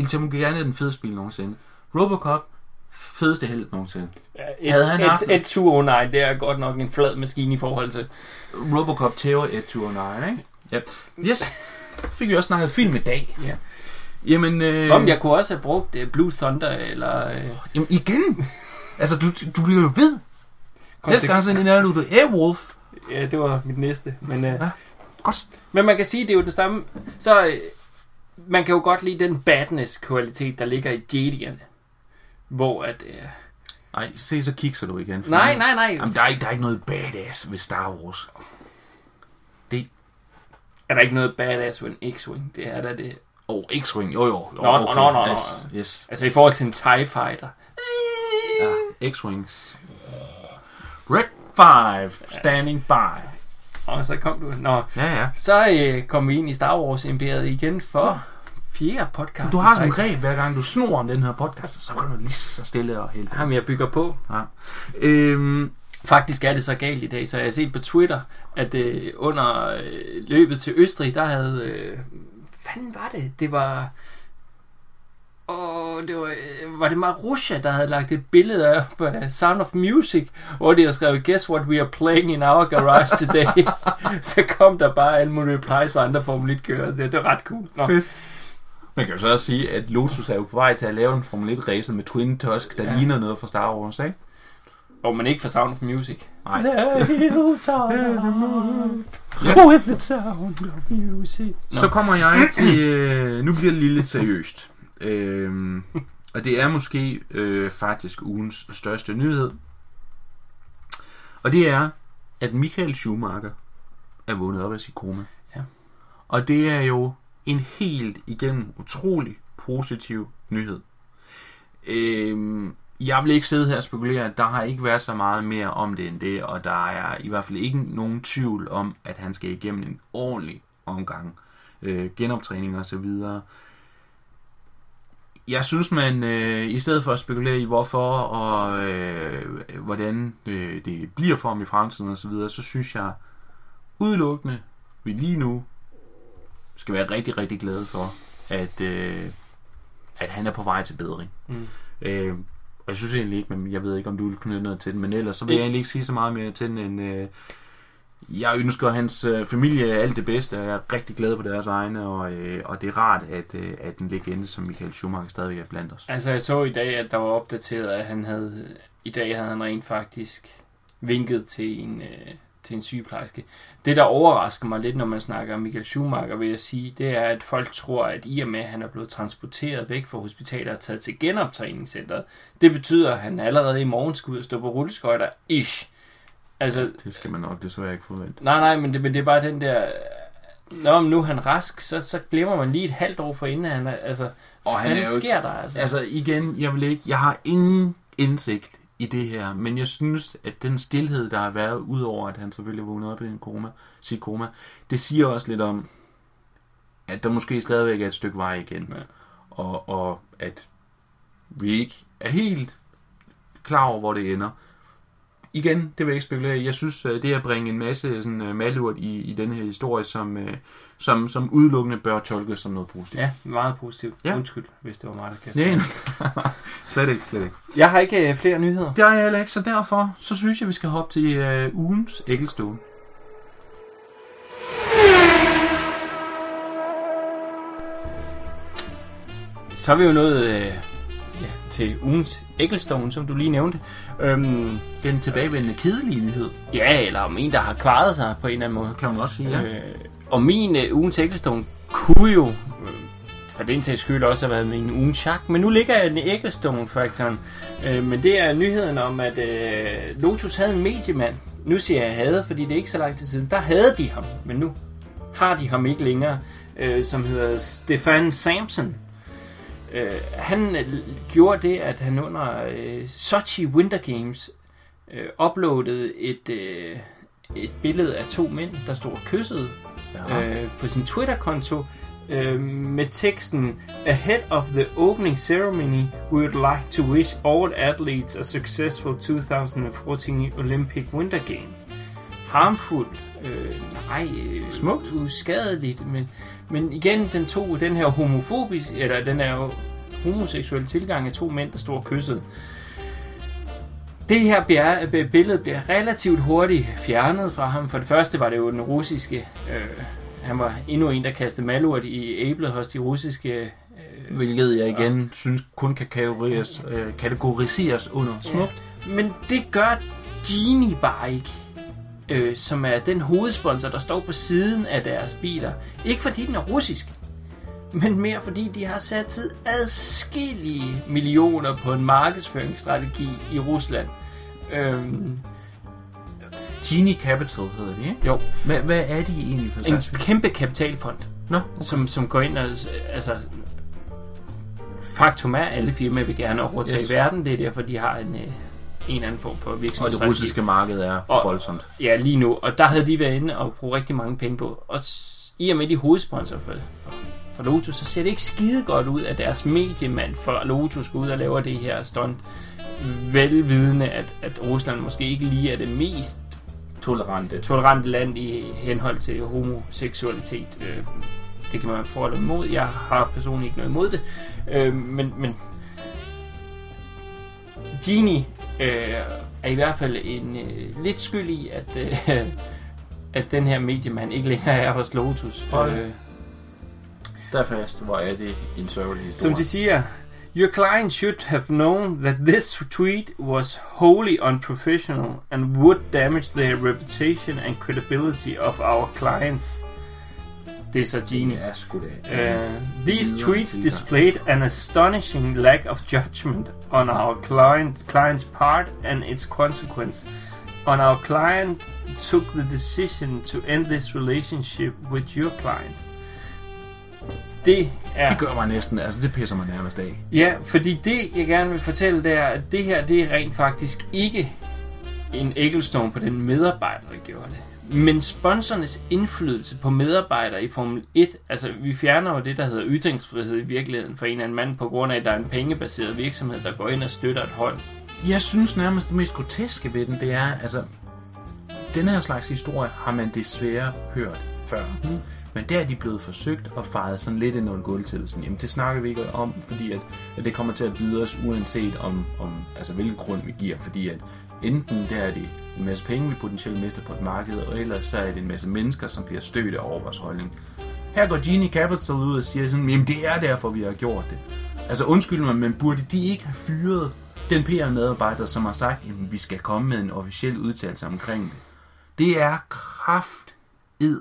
Ultimo Gigante er den fedeste spil nogensinde. Robocop, fedeste held nogensinde. Ja, et, han et, et 209, det er godt nok en flad maskine i forhold til... Robocop Terror 129, ikke? Ja. Yes. Fik vi også snakket film i dag. Ja. Jamen, øh, Om jeg kunne også have brugt uh, Blue Thunder, eller... Uh, jamen igen. altså, du, du bliver jo ved. Næste gang så er du Airwolf. Ja, det var mit næste. Men, uh, Ja. Godt. men man kan sige, det er jo det samme. Så uh, man kan jo godt lide den badness-kvalitet, der ligger i Jedierne. Hvor at... Uh, Nej, se, så kigger du igen. Nej, nej, nej. Jamen, der er, ikke, der er ikke noget badass ved Star Wars. Er der ikke noget badass ved en X-Wing? Det er der det. Åh, oh, X-Wing, jo jo. jo Nå, nå, nå, nå, Yes, yes. Altså i forhold til en TIE Fighter. Ja, X-Wings. Red 5, standing by. Og så kom du... Nå, Ja, ja. så øh, kom vi ind i Star Wars Imperiet igen for fjerde podcast. Du har sådan en regel, hver gang du snor om den her podcast, så kan du lige så stille og helt. Ham jeg bygger på. Ja. Øhm, Faktisk er det så galt i dag, så jeg har set på Twitter, at øh, under øh, løbet til Østrig, der havde... Øh, fanden var det? Det var... Og det var, øh, var det Marusha, der havde lagt et billede af på Sound of Music, hvor de havde skrevet, guess what we are playing in our garage today. (laughs) så kom der bare alle mulige replies fra andre Formel 1 kører. Det, det var ret cool. Nå. Fedt. Man kan jo så også sige, at Lotus er jo på vej til at lave en Formel 1 race med Twin Tusk, der Ja. ligner noget fra Star Wars, ikke? Og men ikke for Sound of Music. Nej. The hills are with the sound of music. Så kommer jeg til... Øh, nu bliver det lige lidt seriøst. Øhm, og det er måske øh, faktisk ugens største nyhed. Og det er, at Michael Schumacher er vundet op af sit koma. Ja. Og det er jo en helt igennem utrolig positiv nyhed. Øhm, jeg vil ikke sidde her og spekulere, at der har ikke været så meget mere om det end det, og der er i hvert fald ikke nogen tvivl om, at han skal igennem en ordentlig omgang øh, genoptræning og så videre. Jeg synes, man øh, i stedet for at spekulere i hvorfor og øh, hvordan øh, det bliver for ham i fremtiden og så videre, så synes jeg udelukkende, vi lige nu skal være rigtig, rigtig glade for, at, øh, at han er på vej til bedring. Mm. Øh, og jeg synes egentlig ikke, men jeg ved ikke, om du vil knytte noget til den, men ellers så vil jeg egentlig ikke sige så meget mere til den, end øh, jeg ønsker hans øh, familie alt det bedste, og jeg er rigtig glad på deres vegne, og, øh, og det er rart, at, øh, at en legende som Michael Schumacher stadigvæk er blandt os. Altså jeg så i dag, at der var opdateret, at han havde, i dag havde han rent faktisk vinket til en, øh, til en sygeplejerske. Det, der overrasker mig lidt, når man snakker om Michael Schumacher, vil jeg sige, det er, at folk tror, at i og med, at han er blevet transporteret væk fra hospitalet og taget til genoptræningscenteret, det betyder, at han allerede i morgen skal ud og stå på rulleskøjter. Ish. Altså, Det skal man nok desværre ikke forvente. nej, nej, men det, men det er bare den der... Når nu er han rask, så, så glemmer man lige et halvt år for inden han er... Altså, Og hvad fanden sker der? Altså? Altså igen, jeg vil ikke, jeg har ingen indsigt i det her, men jeg synes, at den stillhed, der har været, udover at han selvfølgelig vågnede op i en koma, sit koma, det siger også lidt om, at der måske stadigvæk er et stykke vej igen. Ja. Og, og at vi ikke er helt klar over, hvor det ender. Igen, det vil jeg ikke spekulere. Jeg synes, øh, det at bringe en masse sådan, uh, malurt i, i denne her historie, som, uh, som, som udelukkende bør tolkes som noget positivt. Ja, meget positivt. Ja. Undskyld, hvis det var mig, der kastede. Nej, (laughs) slet ikke, slet ikke. Jeg har ikke øh, flere nyheder. Det er jeg heller ikke, så derfor så synes jeg, vi skal hoppe til øh, ugens Ecclestone. Så er vi jo nået øh, ja, til ugens Ecclestone, som du lige nævnte. Øhm, Den tilbagevendende kedelige nyhed, ja, eller om en, der har kvaret sig på en eller anden måde. kan man også sige, ja. Øh, og min øh, ugens Ecclestone kunne jo, øh, for den sags skyld også have været min ugen chak, men nu ligger jeg i Ecclestone-faktoren. Øh, men det er nyheden om, at øh, Lotus havde en mediemand. Nu siger jeg havde, fordi det er ikke så lang tid siden. Der havde de ham, men nu har de ham ikke længere. øh, som hedder Stefan Samson. Øh, han øh, gjorde det, at han under øh, Sochi Winter Games øh, uploadede et, øh, et billede af to mænd, der stod og kyssede Ja. øh, på sin Twitter-konto øh, med teksten Ahead of the opening ceremony, we would like to wish all athletes a successful 2014 Olympic Winter Game. Harmful, øh, nej, øh, Smukt. uskadeligt, men, men igen, den tog den her homofobisk, eller den er jo homoseksuelle tilgang af to mænd, der stod og kyssede. Det her bjer- billede bliver relativt hurtigt fjernet fra ham. For det første var det jo den russiske... Øh, han var endnu en, der kastede malurt i æblet hos de russiske... Øh, Hvilket jeg igen ja. synes kun kan kategoriseres, øh, kategoriseres under smukt. men det gør Genie bare ikke. Øh, som er den hovedsponsor, der står på siden af deres biler. Ikke fordi den er russisk, men mere fordi de har sat tid adskillige millioner på en markedsføringsstrategi i Rusland. Øhm, Genie Capital hedder de, ikke? jo, Hvad, hvad er de egentlig for en slags? kæmpe kapitalfond. Nå, som, som går ind og... Altså, faktum er, at alle firmaer vil gerne overtage Yes. yes. verden. Det er derfor, de har en, øh, en eller anden form for og det virksomhedsstrategi. russiske marked er Og- voldsomt. Ja, lige nu. Og der havde de været inde og bruge rigtig mange penge på. Og s- i og med de hovedsponsor for, for, for Lotus, så ser det ikke skide godt ud, at deres mediemand for Lotus går ud og laver det her stunt. Velvidende, at, at Rusland måske ikke lige er det mest Tolerante. tolerante land i henhold til homoseksualitet. Øh, det kan man forholde imod. Jeg har personligt ikke noget imod det. Øh, men, men Genie øh, er i hvert fald en øh, lidt skyld i, at, øh, at den her mediemand ikke længere er hos Lotus. Hold. Øh, Der er fast, hvor er det en sørgelig historie. som de siger, Your client should have known that this tweet was wholly unprofessional and would damage the reputation and credibility of our clients. Det er så Genie. er sgu. Uh, these tweets displayed an astonishing lack of judgment on our client client's part and its consequence. On our client took the decision to end this relationship with your client. Det er Det gør mig næsten, altså det pisser mig nærmest af. Ja, fordi det, jeg gerne vil fortælle, det er, at det her, det er rent faktisk ikke en Ecclestone på den medarbejder, der gjorde det. Men sponsornes indflydelse på medarbejdere i Formel 1, altså vi fjerner jo det, der hedder ytringsfrihed i virkeligheden for en eller anden mand, på grund af, at der er en pengebaseret virksomhed, der går ind og støtter et hold. Jeg synes nærmest, det mest groteske ved den, det er, altså, den her slags historie har man desværre hørt før. Mm. Men der er de blevet forsøgt og fejret sådan lidt ind under gulvtællelsen. Jamen det snakker vi ikke om, fordi at, at det kommer til at byde os uanset om, om altså hvilken grund vi giver. Fordi at enten der er det en masse penge, vi potentielt mister på et marked, og ellers så er det en masse mennesker, som bliver stødt over vores holdning. Her går Genie Capital ud og siger sådan, jamen det er derfor, vi har gjort det. Altså undskyld mig, men burde de ikke have fyret den PR-medarbejder, som har sagt, at vi skal komme med en officiel udtalelse omkring det? Det er kraft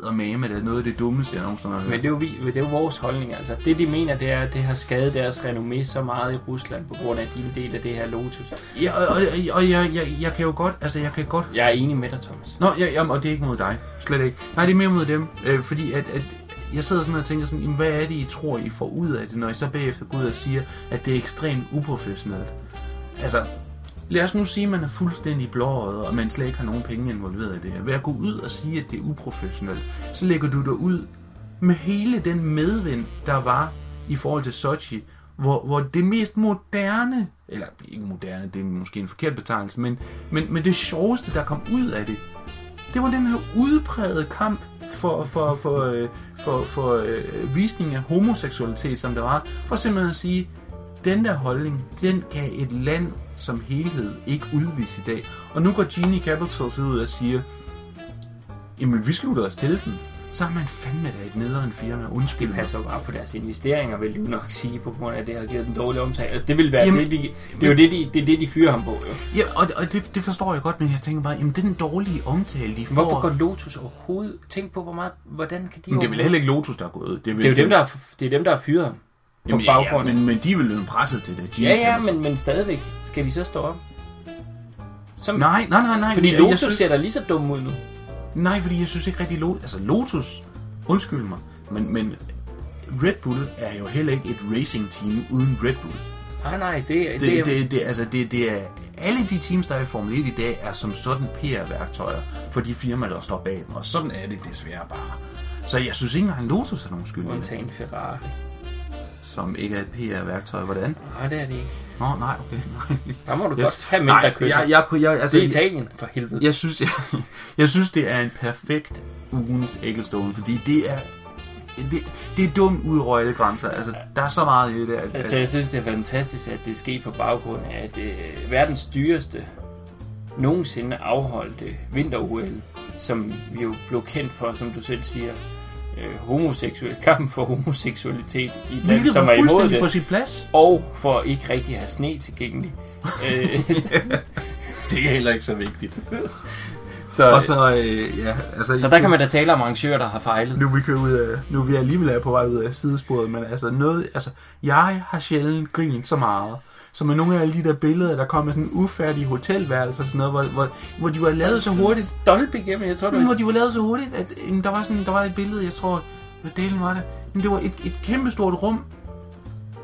og mame, det er noget af det dummeste, jeg nogensinde har hørt. Men det er jo, vi, det er jo vores holdning. Altså, det de mener, det er, at det har skadet deres renommé så meget i Rusland, på grund af, at de er en del af det her Lotus. Ja, og, og, og jeg, jeg, jeg, kan jo godt, altså jeg kan godt... Jeg er enig med dig, Thomas. Nå, ja, jamen, og det er ikke mod dig. Slet ikke. Nej, det er mere mod dem. Øh, fordi at, at jeg sidder sådan og tænker sådan, jamen, hvad er det, I tror, I får ud af det, når I så bagefter går ud og siger, at det er ekstremt uprofessionelt? Altså, lad os nu sige, at man er fuldstændig blåøjet, og man slet ikke har nogen penge involveret i det her. Ved at gå ud og sige, at det er uprofessionelt, så lægger du dig ud med hele den medvind, der var i forhold til Sochi, hvor, hvor det mest moderne, eller ikke moderne, det er måske en forkert betegnelse, men, men, men det sjoveste, der kom ud af det, det var den her udprægede kamp for, for, for, for, for, for øh, visning af homoseksualitet, som der var, for simpelthen at sige, den der holdning, den kan et land som helhed ikke udvise i dag. Og nu går Genie Capital så ud og siger, jamen vi slutter os til den. Så er man fandme da et nederen firma. Undskyld Det passer jo bare på deres investeringer, vil jo nok sige, på grund af, at det har givet den dårlige omtale. Altså, det vil være Jamen, det, de, det er jo det, de, det, er det, de fyrer ham på, jo. Ja, og, og det, det forstår jeg godt, men jeg tænker bare, jamen den dårlige omtale, de får... Hvorfor går Lotus overhovedet? Tænk på, hvor meget, hvordan kan de Men det er vel heller ikke Lotus, der er gået. Det er jo dem, der, det er dem, der har fyret ham. På Jamen, ja, baggrund af- men, men de er vel blevet presset til det. Ja, ja, men, men stadigvæk. Skal de så stå op? Som, Nej, nej, nej, nej. fordi jeg, Lotus jeg synes, ser da lige så dum ud nu. Nej, fordi jeg synes ikke rigtig Lotus... Altså Lotus, undskyld mig, men, men Red Bull er jo heller ikke et racing team uden Red Bull. Nej, nej, det, er- Det, det, det, er- det, altså det, det er, alle de teams, der er i Formel 1 i dag, er som sådan PR-værktøjer for de firmaer, der står bag dem. Og sådan er det desværre bare. Så jeg synes ikke engang, Lotus er nogen skyld i det, undtagen Ferrari. Som ikke er et PR-værktøj. Hvordan? Nej, det er det ikke. Nå, nej, okay. (laughs) Nej. Der må du Yes. godt have mindre Nej, kysser. jeg, jeg, jeg, jeg, altså, det er Italien, for helvede. jeg, synes, jeg, jeg synes, det er en perfekt ugens Ecclestone, fordi det er det, det er dumt ud over alle grænser. Altså, der er så meget i det. At, Altså, jeg synes, det er fantastisk, at det sker på baggrund af, at øh, verdens dyreste nogensinde afholdte vinter som vi jo blev kendt for, som du selv siger, øh, homoseksuel, kampen for homoseksualitet i Hvilket som er imod fuldstændig på det, sin plads. og for ikke rigtig at have sne tilgængelig. (laughs) øh, Det er heller ikke så vigtigt. (laughs) så, Og så, øh, ja, altså... så der kan man da tale om arrangører, der har fejlet. Nu er vi kører ud af, nu er vi alligevel er på vej ud af sidesporet, men altså noget, altså, jeg har sjældent grint så meget, som med nogle af de der billeder, der kom med sådan ufærdige hotelværelser og sådan noget, hvor, hvor, hvor de var lavet så hurtigt, Stolpe igennem, jeg tror, Men hvor de var lavet så hurtigt, at jamen, der var sådan, der var et billede, jeg tror, hvad delen var det? Men det var et, et kæmpe stort rum.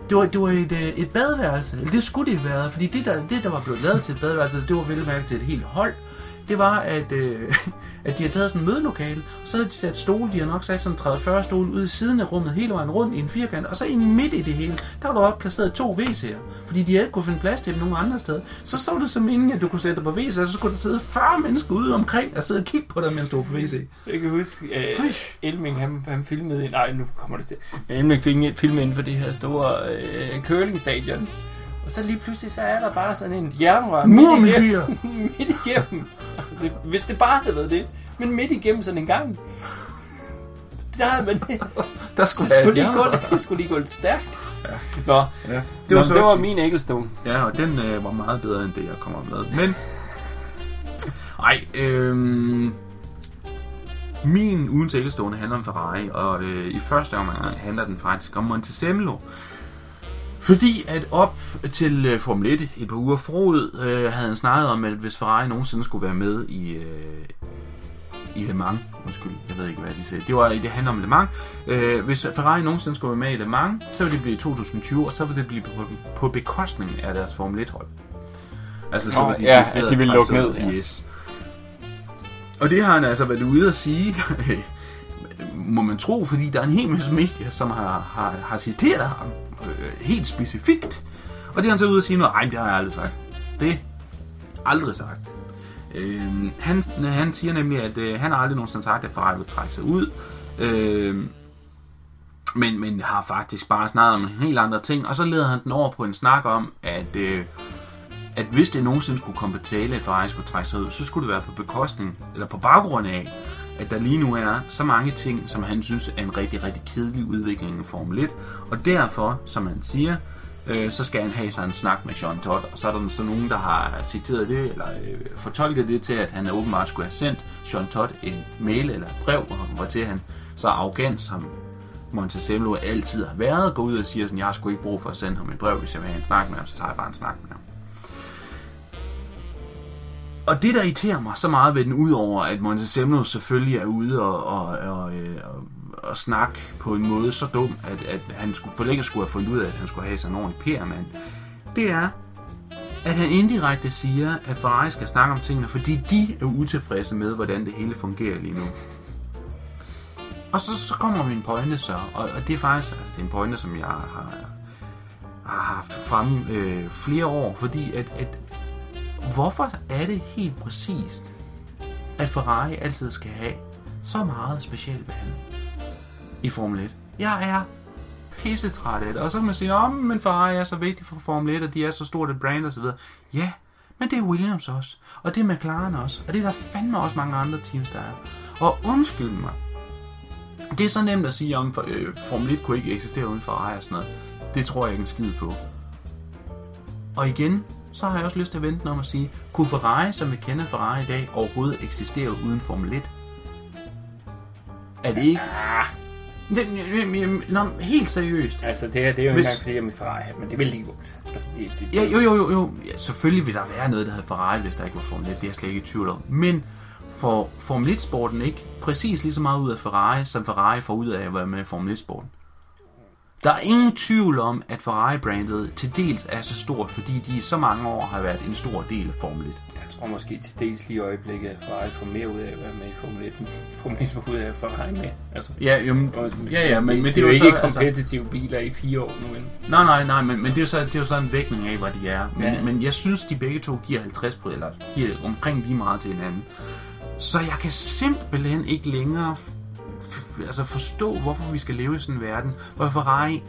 Det var, det var et, øh, et badeværelse. Eller det skulle det have været, fordi det der, det, der var blevet lavet til et badeværelse, det var vel mærke til et helt hold. Det var, at, øh, (laughs) at de havde taget sådan en mødelokale, og så havde de sat stole, de havde nok sat sådan 30-40 stole ud i siden af rummet, hele vejen rundt i en firkant, og så ind midt i det hele, der var der også placeret to WC'er, fordi de ikke kunne finde plads til dem nogen andre steder. Så så det så meningen, at du kunne sætte dig på WC, og så skulle der sidde 40 mennesker ude omkring og sidde og kigge på dig, mens du var på WC. Jeg kan huske, uh, Fy. Elming, han, han filmede, nej, nu kommer det til. Elming filmede, inden for det her store uh, curlingstadion. Og så lige pludselig, så er der bare sådan en jernrør midt igennem. (laughs) Midt igennem. Det, hvis det bare havde været det. Men midt igennem sådan en gang. Der havde man det. (laughs) Der skulle, Det skulle, lige gå, det skulle lige gå lidt stærkt. Nå, Ja, det var, så det var min Ecclestone. Ja, og den øh, var meget bedre end det, jeg kommer med. Men, ej, øhm, min ugens æggelstående handler om Ferrari, og øh, i første omgang handler den faktisk om Montezemolo. Fordi at op til øh, Formel 1 et par uger forud, øh, havde han snakket om, at hvis Ferrari nogensinde skulle være med i, øh, i Le Mans, undskyld, jeg ved ikke, hvad de sagde, det, var, det handler om Le Mans, øh, hvis Ferrari nogensinde skulle være med i Le Mans, så vil det blive i 2020, og så vil det blive på, på bekostning af deres Formel 1-hold. Altså, Nå, vil ja, at de vil trække lukke ned, ja. Yes. Og det har han altså været ude at sige, (laughs) må man tro, fordi der er en hel masse medier, som har, har, har citeret ham øh, helt specifikt. Og det er han så ude at sige noget, nej, det har jeg aldrig sagt. Det aldrig sagt. Øh, han, han siger nemlig, at øh, han har aldrig nogensinde sagt, at Ferrari vil trække sig ud. Øh, men, men har faktisk bare snakket om en helt andre ting. Og så leder han den over på en snak om, at, øh, at hvis det nogensinde skulle komme på tale, at Ferrari skulle trække sig ud, så skulle det være på bekostning, eller på baggrund af, at der lige nu er så mange ting, som han synes er en rigtig, rigtig kedelig udvikling i Formel 1. Og derfor, som han siger, øh, så skal han have sig en snak med Sean Todd. Og så er der så nogen, der har citeret det, eller øh, fortolket det til, at han åbenbart skulle have sendt Sean Todd en mail eller et brev, hvor, hvor til han så arrogant som Montezemolo altid har været, går ud og siger sådan, jeg har sgu ikke brug for at sende ham et brev, hvis jeg vil have en snak med ham, så tager jeg bare en snak med ham. Og det, der irriterer mig så meget ved den, udover at Montezemolo selvfølgelig er ude og, og, og, og, og snakke på en måde så dum, at, at han skulle, for længe skulle have fundet ud af, at han skulle have sig en ordentlig PR-mand, det er, at han indirekte siger, at Ferrari skal snakke om tingene, fordi de er utilfredse med, hvordan det hele fungerer lige nu. Og så, så kommer min pointe så, og, og det er faktisk altså, det er en pointe, som jeg har, har haft frem øh, flere år, fordi at, at hvorfor er det helt præcist, at Ferrari altid skal have så meget speciel behandling i Formel 1? Jeg er pissetræt af det. Og så kan man sige, at men Ferrari er så vigtig for Formel 1, og de er så stort et brand osv. Ja, men det er Williams også. Og det er McLaren også. Og det er der fandme også mange andre teams, der er. Og undskyld mig. Det er så nemt at sige om, for, øh, Formel 1 kunne ikke eksistere uden Ferrari og sådan noget. Det tror jeg ikke en skid på. Og igen, så har jeg også lyst til at vente om at sige, kunne Ferrari, som vi kender Ferrari i dag, overhovedet eksistere uden Formel 1? Er det ikke? Det, nå, helt seriøst. Altså, det, her, det er jo Hvis- ikke engang fordi, jeg er Ferrari, men det vil de godt. Altså, det, det, Ja, jo, jo, jo, jo. Ja, selvfølgelig vil der være noget, der hedder Ferrari, hvis der ikke var Formel 1. Det er jeg slet ikke i tvivl om. Men får Formel 1-sporten ikke præcis lige så meget ud af Ferrari, som Ferrari får ud af at være med i Formel 1-sporten? Der er ingen tvivl om, at Ferrari-brandet til dels er så stort, fordi de i så mange år har været en stor del af Formel 1. Jeg tror måske til dels lige i øjeblikket, at Ferrari får mere ud af at være med i Formel 1, end Formel 1 får ud af at Ferrari med. Altså, Ja, jo, men, ja, ja, men, men det, er jo ikke så, altså- kompetitive biler i fire år nu. Men... Nej, nej, nej, men, men det, er jo så, det er jo så en vægtning af, hvad de er. Men, Ja. men jeg synes, de begge to giver 50 på, eller giver omkring lige meget til hinanden. Så jeg kan simpelthen ikke længere altså forstå, hvorfor vi skal leve i sådan en verden, hvor Ferrari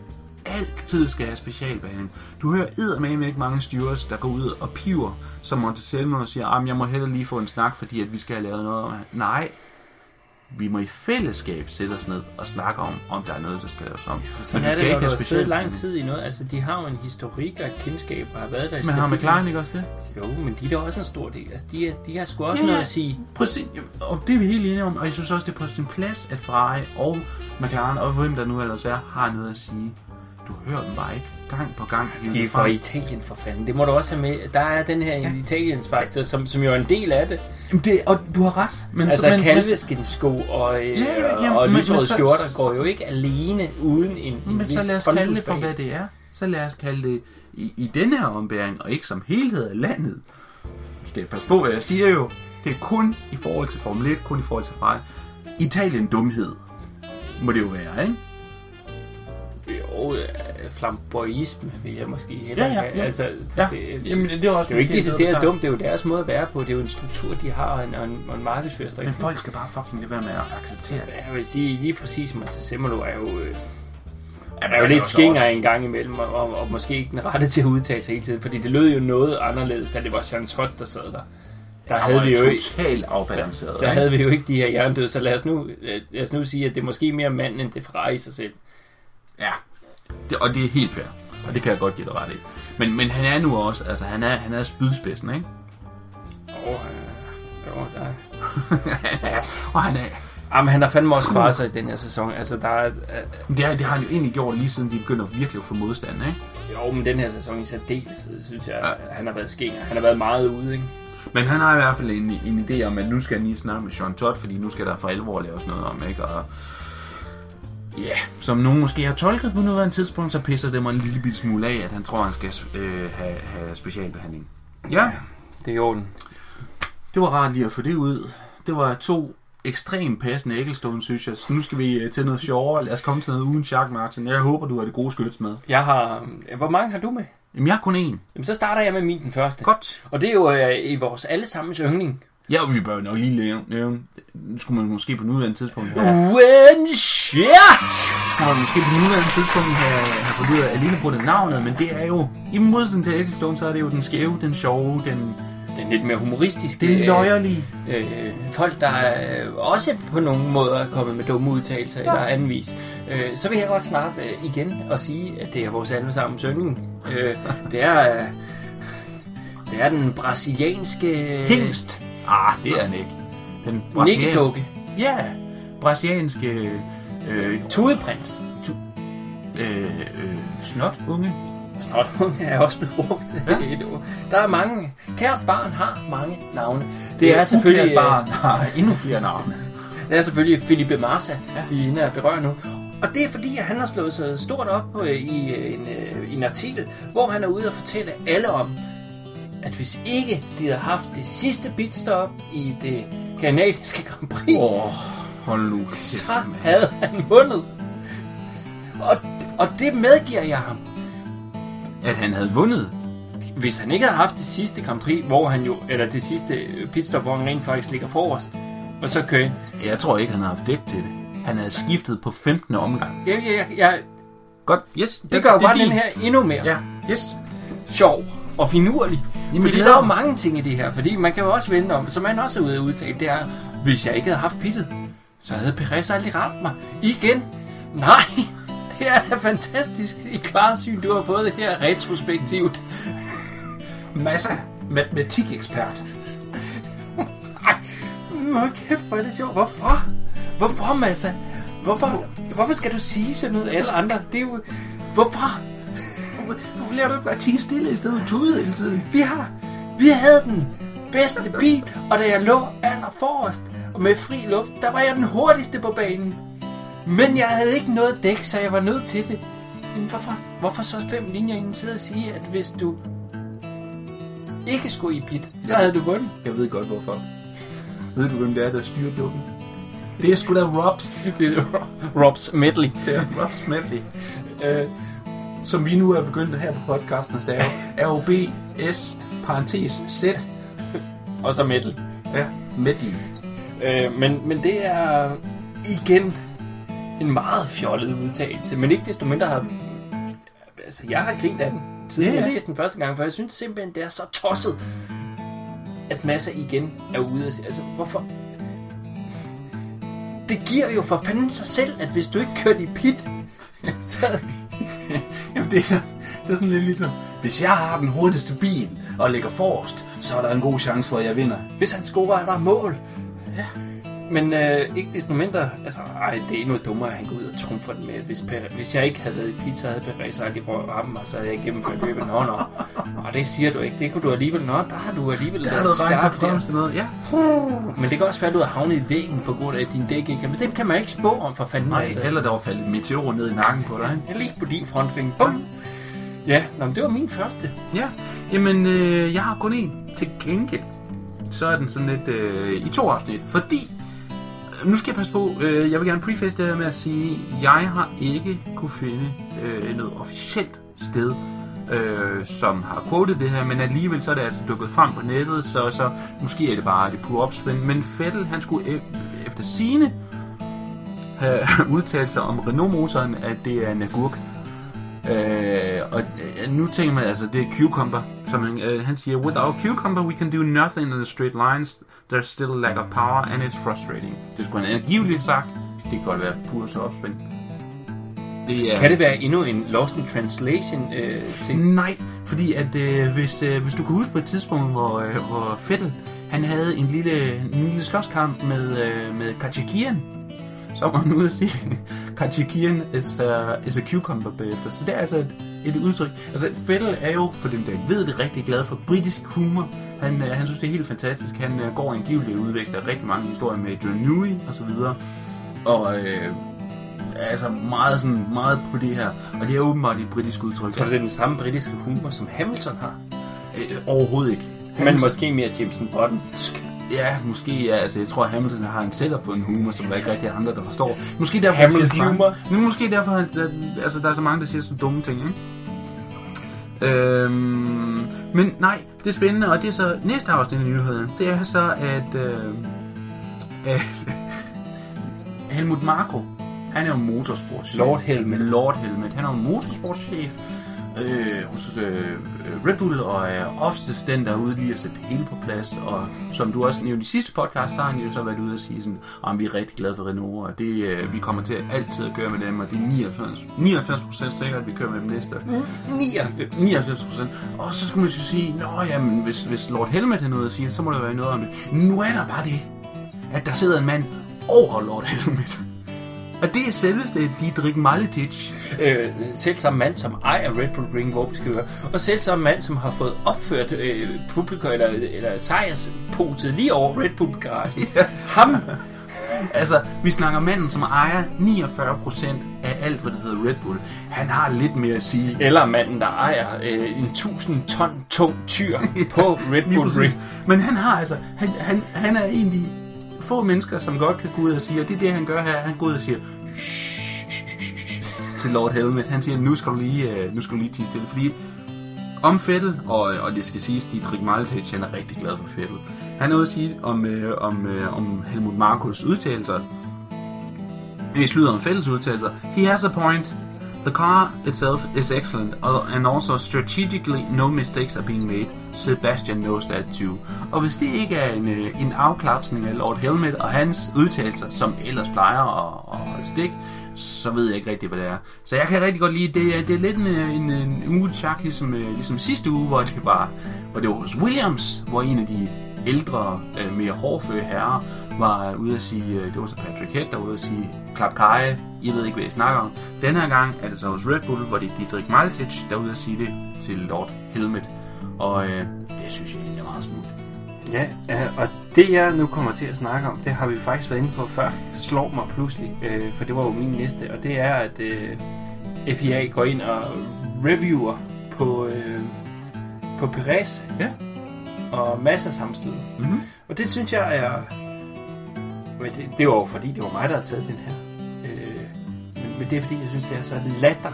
altid skal have specialbehandling. Du hører eddermame ikke mange stewards, der går ud og piver som Monticello og siger, at jeg må hellere lige få en snak, fordi at vi skal have lavet noget om. Nej, vi må i fællesskab sætte os ned og snakke om, om der er noget, der skal laves om. Men er det, når du har siddet lang tid i noget. Altså, de har jo en historik og et kendskab og har været der i Men har McLaren ikke også det? Jo, men de er da også en stor del. Altså, de, er, de har sgu også Ja, noget at sige. Præcis, og det er vi helt enige om, og jeg synes også, det er på sin plads, at Ferrari og McLaren, og hvem der nu ellers er, har noget at sige. Du hører dem bare ikke gang på gang. De er fra Italien for fanden. Det må du også have med. Der er den her ja. Italiens faktor, som, som jo er en del af det. Jamen, det, og du har ret. Men, Altså men, kalveskinsko og, øh, Ja, ja, ja, og så- skjorter går jo ikke alene uden en, en men så lad os kalde det for, hvad det er. Så lad os kalde det i, i denne her ombæring, og ikke som helhed af landet. Nu skal jeg passe på, hvad jeg siger jo. Det er kun i forhold til Formel 1, kun i forhold til Ferrari. Italien dumhed. Må det jo være, ikke? Jo, øh, flamboyisme vil jeg måske hellere Ja, ja, have. ja. Altså, Ja, det, Jamen, det er også det er jo ikke der decideret tager- dumt, det er jo deres måde at være på. Det er jo en struktur, de har, og en, og en, og en markedsførerstrategi. Men folk skal bare fucking lade være med at acceptere det. Jeg vil sige, lige præcis Montezemolo er jo, øh, Jamen, er jo lidt skinger en gang imellem, og, og, og måske ikke den rette til at udtale sig hele tiden, fordi det lød jo noget anderledes, da det var Jean Todt, der sad der. Der havde vi jo totalt afbalanceret. der havde vi jo ikke de her jerndøde, så lad os, nu, øh, lad os nu sige, at det er måske mere manden, end det Ferrari i sig selv. Ja, det, og det er helt fair. Og det kan jeg godt give dig ret i. Men, men han er nu også, altså han er, han er spydspidsen, ikke? Åh, øh, jo, der er... (laughs) og han er, Jamen, han har fandme også klaret sig i den her sæson. Altså, der er, øh, det, har, det har han jo egentlig gjort lige siden de begyndte at virkelig at få modstand, ikke? jo, men den her sæson i særdeleshed, synes jeg, Ja. han har været skinger. Han har været meget ude, ikke? Men han har i hvert fald en, en idé om, at nu skal han lige snakke med Sean Todd, fordi nu skal der for alvor laves noget om, ikke? Og ja, som nogen måske har tolket på nuværende tidspunkt, så pisser det mig en lille smule af, at han tror, han skal øh, have, have specialbehandling. Ja, Det er i orden. Det var rart lige at få det ud. Det var to ekstremt passende Ecclestone, synes jeg. Så nu skal vi øh, til noget sjovere. Lad os komme til noget uden Jacques Martin. Jeg håber, du har det gode skyts med. Jeg har... Hvor mange har du med? Jamen, jeg har kun én. Jamen, så starter jeg med min den første. Godt. Og det er jo øh, i vores allesammens yndling. Ja, og vi bør jo nok lige nævne. nævne- Nu skulle man måske på nuværende tidspunkt have... When shit! Skulle man måske på nuværende tidspunkt have, have fået ud af alene på det navnet, men det er jo... I modsætning til Ecclestone, så er det jo den skæve, den sjove, den, Den lidt mere humoristiske. den løjerlige. øh, folk, der er også på nogle måder er kommet med dumme udtalelser ja. eller anvist. Øh, så vil jeg godt snart øh, igen og sige, at det er vores allesammens yndling. Øh, det er... Øh, det er den brasilianske... Hængst. Ah, det er den ikke. Den Nikkedukke. Ja, brasilianske... Øh, Tudeprins. øh, øh, snot unge. Snotunge er også blevet brugt. Ja. (laughs) Ja. Der er mange. Kært barn har mange navne. Det er selvfølgelig... Uklædt barn har endnu flere navne. (laughs) Det er selvfølgelig Felipe Massa, Ja. vi er inde at berøre nu. Og det er fordi, at han har slået sig stort op øh, i øh, en, øh, i en artikel, hvor han er ude og fortælle alle om, at hvis ikke de havde haft det sidste pitstop i det kanadiske Grand Prix, oh, hold nu. så havde han vundet. Og, og det medgiver jeg ham. At han havde vundet. Hvis han ikke havde haft det sidste Grand Prix, hvor han jo, eller det sidste pitstop, hvor han rent faktisk ligger forrest, og så kører Jeg tror ikke, han havde haft dæk til det. Han havde skiftet på 15. omgang. jeg, jeg, jeg, Godt, yes. det gør jo bare er den her endnu mere. Ja, yes. sjov og finurlig. Jamen, fordi der er jo mange ting i det her, fordi man kan jo også vende om, som man også er ude at udtale, det er, hvis jeg ikke havde haft pittet, så havde Perez aldrig ramt mig. Igen. Nej, (laughs) det er da fantastisk. Et klarsyn, du har fået her retrospektivt. (laughs) Masser matematikekspert. (laughs) Ej, hvor kæft, hvor er det sjovt. Hvorfor? Hvorfor, Massa? Hvorfor, hvorfor skal du sige sådan noget alle andre? Det er jo... Hvorfor? Laver du ikke bare tige stille i stedet for tude hele tiden? Vi har, vi havde den bedste bil, og da jeg lå aller forrest og med fri luft, der var jeg den hurtigste på banen. Men jeg havde ikke noget dæk, så jeg var nødt til det. Jamen, hvorfor, hvorfor så fem linjer inden sidde og sige, at hvis du ikke skulle i pit, så Ja. havde du vundet? Jeg ved godt hvorfor. Ved du, hvem det er, der styrer dukken? Det er sgu da Robs. Det er Robs medley. Det er Rob Smedley. Øh, Som vi nu er begyndt her på podcasten at stave. R-O-B S parentes Z. og så medley. Ja, Medley. Øh, men, men det er igen en meget fjollet udtalelse, men ikke desto mindre har... Altså, jeg har grint af den, siden Ja, ja. jeg læste den første gang, for jeg synes simpelthen, det er så tosset, at masser igen er ude at sige, altså, hvorfor... Det giver jo for fanden sig selv, at hvis du ikke kørte i pit, (laughs) så... (laughs) Jamen, det er, så, det er sådan lidt ligesom, hvis jeg har den hurtigste bil og ligger forrest, så er der en god chance for, at jeg vinder. Hvis han scorer, er der mål. Ja. Men øh, ikke desto mindre, altså, ej, det er endnu dummere, at han går ud og trumfer den med, at hvis, Per- hvis jeg ikke havde været i så havde Perez aldrig rørt rammen, og så havde jeg gennemført løbet. Nå, nå. Og det siger du ikke. Det kunne du alligevel. Nå, der har du alligevel Der er været skarp frem der. til noget. Ja. Men det kan også være, at du har havnet i væggen på grund af din dæk. Men det kan man ikke spå om for fanden. Nej, heller der var faldet et meteor ned i nakken på dig. Jeg ligger på din frontfinger. Bum! Ja, nå, men det var min første. Ja, jamen øh, jeg har kun en. Til gengæld, så er den sådan lidt øh, i to afsnit, fordi Øh, nu skal jeg passe på, øh, jeg vil gerne preface det her med at sige, jeg har ikke kunne finde øh, noget officielt sted, øh, som har quotet det her, men alligevel så er det altså dukket frem på nettet, så, så måske er det bare det pure opspænd, men Fettel, han skulle e- efter sine øh, (laughs) have udtalt sig om Renault-motoren, at det er en agurk. Øh, og øh, nu tænker man altså, det er cucumber, som han, øh, han siger, With our cucumber we can do nothing in the straight lines, there's still a lack of power and it's frustrating. Det skulle han angiveligt sagt, det kan godt være pur så opspænd. Det er... Kan det være endnu en Lost in Translation øh, ting? Nej, fordi at øh, hvis, øh, hvis du kan huske på et tidspunkt, hvor, øh, hvor Fettel, han havde en lille, en lille slåskamp med, øh, med Kachikian, så var han ude at sige, (laughs) Kachikian is a, is a cucumber bagefter. Så det er altså et, et udtryk. Altså Fettel er jo, for den der ved det, rigtig glad for britisk humor. Han, øh, han synes, det er helt fantastisk. Han øh, går angiveligt og udveksler rigtig mange historier med Adrian Newey og så videre. Og øh, altså meget, sådan, meget på det her. Og det er åbenbart et britisk udtryk. Så er det den samme britiske humor, som Hamilton har. Øh, overhovedet ikke. Men måske mere Jameson Buttonsk. Ja, måske ja. Altså, jeg tror, at Hamilton har en setup for en humor, som der ikke rigtig er andre, der forstår. Måske derfor, Hamilton siger humor. Men måske derfor, han, der, altså, der er så mange, der siger så dumme ting, ikke? Øhm, men nej, det er spændende, og det er så næste afsnit af nyheden. Det er så, at, øh, at (laughs) Helmut Marko, han er jo motorsportschef. Lord Helmet. Lord Helmet. Han er jo motorsportschef øh, hos øh, Red Bull, og er oftest den, der er ude lige at sætte hele på plads. Og som du også nævnte i sidste podcast, så har han jo så været ude og sige sådan, at vi er rigtig glade for Renault, og det, øh, vi kommer til at altid at køre med dem, og det er 99, 99 sikkert, at vi kører med dem næste. 99. 99 procent. Og så skulle man jo sige, nå jamen, hvis, hvis Lord Helmet har noget at sige, så må der være noget om det. Nu er der bare det, at der sidder en mand over Lord Helmet. Og det er selveste Dietrich Maletic. Øh, selv samme mand, som ejer Red Bull Ring, hvor vi skal høre. Og selv samme mand, som har fået opført øh, publikum, eller, eller sejrspotet lige over Red Bull Garage. Ja. Ham, (laughs) Altså, vi snakker manden, som ejer 49% af alt, hvad der hedder Red Bull. Han har lidt mere at sige. eller manden, der ejer øh, en 1000 ton tung tyr (laughs) på Red Bull. Ring. Men han har altså, han, han, han er en af de få mennesker, som godt kan gå ud og sige, og det er det, han gør her, han går ud og siger, til Lord Helmet. Han siger, nu skal du lige, øh, nu skal du lige tige stille, fordi om Fettel, og, øh, og det skal siges, Dietrich Maletic, han er rigtig glad for Fettel. Han er ude at sige om, øh, om, øh, om Helmut Markos udtalelser. Vi slutter om Fettels udtalelser. He has a point. The car itself is excellent, and also strategically no mistakes are being made. Sebastian knows that too. Og hvis det ikke er en, øh, en afklapsning af Lord Helmet og hans udtalelser, som ellers plejer at, at holde stik, så ved jeg ikke rigtig, hvad det er. Så jeg kan rigtig godt lide, det, er- det er lidt en, en, en umiddelbart ligesom, øh, ligesom sidste uge, hvor det var, hvor det var hos Williams, hvor en af de ældre, øh, mere hårdføre herrer var ude at sige, øh, det var så Patrick Head, der var ude at sige, klap kaj, I ved ikke, hvad I snakker om. Den her gang er det så hos Red Bull, hvor det er Dietrich Maltic, der er ude at sige det til Lord Helmet. Og øh, det synes jeg egentlig er meget smukt. Ja, ja, og det jeg nu kommer til at snakke om, det har vi faktisk været inde på før, slår mig pludselig, øh, for det var jo min næste, og det er, at øh, FIA går ind og reviewer på, øh, på Perez Ja. og masser sammenstød. Mm-hmm. Og det synes jeg er... Men det, det var jo fordi, det var mig, der havde taget den her. Øh, men, men det er fordi, jeg synes, det er så latter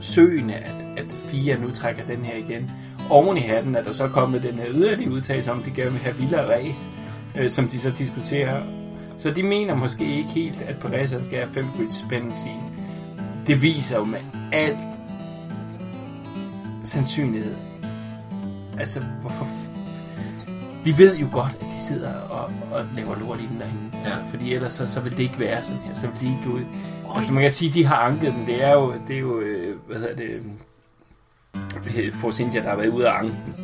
søgende, at, at FIA nu trækker den her igen. Oven i hatten er der så kommet den her yderligere udtalelse om, at de gerne vil have vildere race, øh, som de så diskuterer. Så de mener måske ikke helt, at Perez skal have 5 grid penalty. Det viser jo med alt sandsynlighed. Altså, hvorfor... De ved jo godt, at de sidder og, og laver lort i den derinde. Ja. Altså, fordi ellers så, så vil det ikke være sådan her. Så vil de ikke gå ud. Altså, man kan sige, at de har anket den. Det er jo, det er jo øh, hvad hedder det, øh, Force India, der har været ude af anken.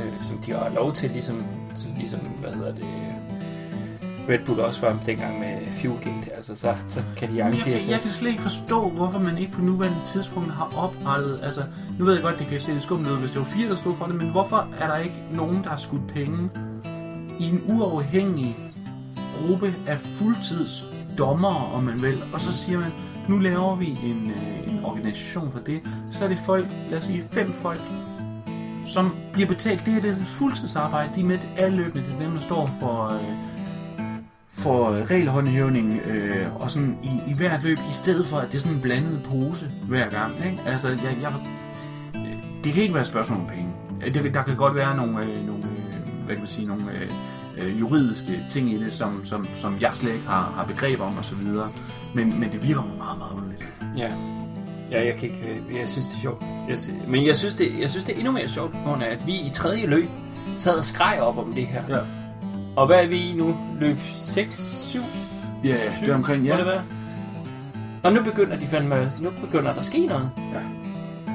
Øh, som de har lov til, ligesom, ligesom hvad hedder det, Red Bull også var dengang med Fuelgate. Altså, så, så kan de Jeg, anke kan, jeg kan slet ikke forstå, hvorfor man ikke på nuværende tidspunkt har oprettet... Altså, nu ved jeg godt, det kan se lidt skummelt ud, hvis det var fire, der stod for det, men hvorfor er der ikke nogen, der har skudt penge i en uafhængig gruppe af fuldtids dommere, om man vil, og så siger man, nu laver vi en, øh, en organisation for det, så er det folk, lad os sige fem folk, som bliver betalt. Det her det er fuldtidsarbejde, de er med til alle løbende, det er dem, der står for... Øh, for regelhåndhævning øh, og sådan i, i hvert løb, i stedet for at det er sådan en blandet pose hver gang. Ikke? Altså, jeg, jeg, det kan ikke være et spørgsmål om penge. Øh, det, der kan godt være nogle, øh, nogle øh, hvad kan man sige, nogle øh, øh, juridiske ting i det, som, som, som jeg slet ikke har, har begreb om osv. Men, men det virker meget, meget underligt. Ja. Ja, jeg kan ikke... øh, Jeg synes, det er sjovt. Jeg synes, men jeg synes, det, jeg synes, det er endnu mere sjovt, på grund af, at vi i tredje løb sad og skreg op om det her. Ja. Og hvad er vi i nu? Løb 6, 7? Ja, det er omkring, ja. det være? Og nu begynder de fandme... Nu begynder der at ske noget. Ja.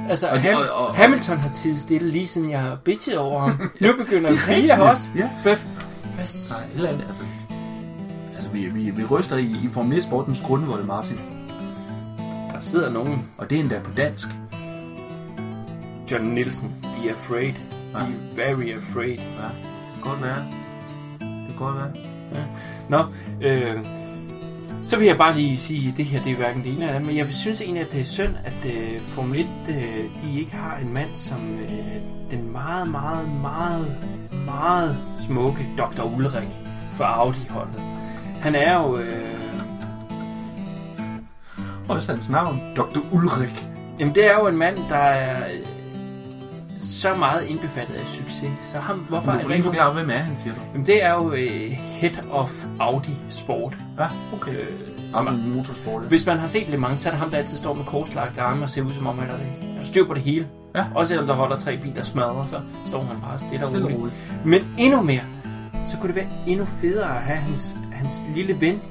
Altså, Og Ham, og- og- Hamilton har tid stille, lige siden jeg har bitchet over ham. (laughs) nu begynder Fia også. Ja. Hvad, hvad, Nej, eller andet, altså, altså vi, vi, vi ryster i, i Formel 1-sportens grundvold, Martin. der sidder nogen. Og det er endda på dansk. John Nielsen, be afraid. Be Ja. very afraid. Ja, det kan godt være. Det kan godt være. Nå, øh, så vil jeg bare lige sige, at det her det er hverken det ene eller andet, men jeg synes egentlig, at det er synd, at øh, Formel 1, øh, de ikke har en mand som øh, den meget, meget, meget, meget smukke Dr. Ulrik for Audi-holdet. Han er jo... Øh, Også hans navn, Dr. Ulrik. jamen, det er jo en mand, der er så meget indbefattet af succes. Så ham, hvorfor Du er kan lige forklare, hvem er han, siger du? Jamen, det er jo øh, Head of Audi Sport. Ja, okay. Øh, Audi Motorsport. Hvis man har set Le Mans, så er det ham, der altid står med korslagte arme og ser ud som om, han har det. Styr på det hele. Ja. Også selvom der holder tre biler smadret, så står han bare stille og Stille og roligt. roligt. Men endnu mere, så kunne det være endnu federe at have hans, hans lille ven,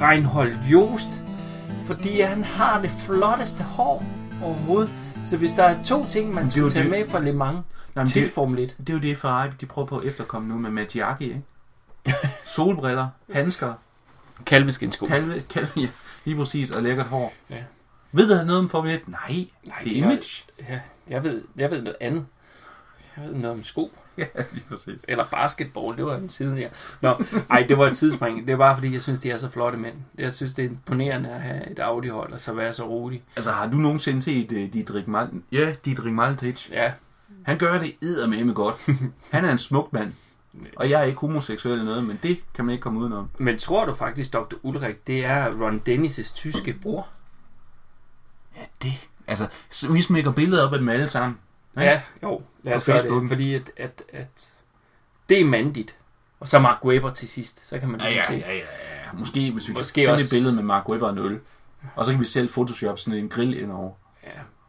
Reinhold Joost. Fordi han har det flotteste hår overhovedet. Så hvis der er to ting, man skulle tage det. med fra Le Mans Jamen, til det, Formel 1. det er jo det, Ferrari de prøver på at efterkomme nu med Maggiaki, ikke? (laughs) Solbriller, handsker, Kalveskinsko. kalve, kalve, ja, lige præcis, og lækkert hår. Ja. Ved du noget om Formel 1? Nej, Nej, det er image. Ja, jeg ved, jeg ved noget andet. Jeg ved noget om sko. (laughs) Ja, lige præcis. Eller basketball, det var en side her. Nå, ej, det var et tidsspring. Det er bare fordi, jeg synes, de er så flotte mænd. Jeg synes, det er imponerende at have et Audi-hold og så være så rolig. Altså, har du nogensinde set uh, Dietrich Malten? Ja, Dietrich Maltich. Ja, Han gør det eddermame godt. Han er en smuk mand. Og jeg er ikke homoseksuel eller noget, men det kan man ikke komme udenom. men tror du faktisk, Dr. Ulrik, det er Ron Dennis' tyske bror? Ja, det. Altså, så vi smækker billeder op af dem alle sammen. Ja, jo. Lad os gøre det, fordi at, at, at det er mandigt. Og så Mark Webber til sidst, så kan man Ja, ja, se. ja, ja, ja. Måske hvis vi Måske kan finde også- et billede med Mark Webber og en øl. Og så kan vi selv photoshop sådan en grill indover. Ja,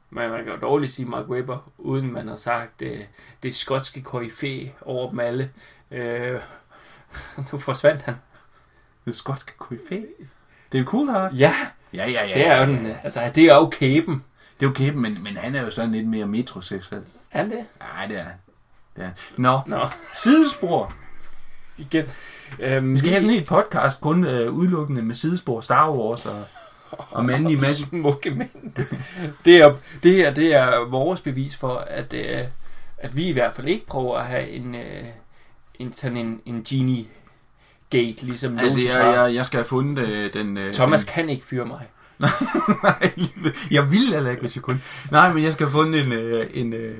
men man kan jo dårligt sige Mark Webber, uden man har sagt det, det skotske koryfæ over dem alle. Øh, (laughs) nu forsvandt han. Det skotske koryfæ. Det er jo cool, her. Ja, Ja, ja, ja. det er jo den, altså det er jo kæben. Det er okay, men, men han er jo sådan lidt mere metroseksuel. Er han det? Nej, det er han. det er. han. Nå, Nå, sidespor. igen. Øhm, Vi skal have sådan et podcast kun øh, udelukkende med sidespor Star Wars og, og (laughs) mandlige mand. Smukke mænd. Det, er, det her, det er vores bevis for, at, øh, at vi i hvert fald ikke prøver at have en, øh, en sådan en, en genie gate, ligesom Altså, jeg, jeg, jeg skal have fundet øh, den... Øh, Thomas den, kan ikke fyre mig. (laughs) Nej, jeg ville heller ikke, hvis jeg kunne. Nej, men jeg skal have fundet en, øh, en, øh,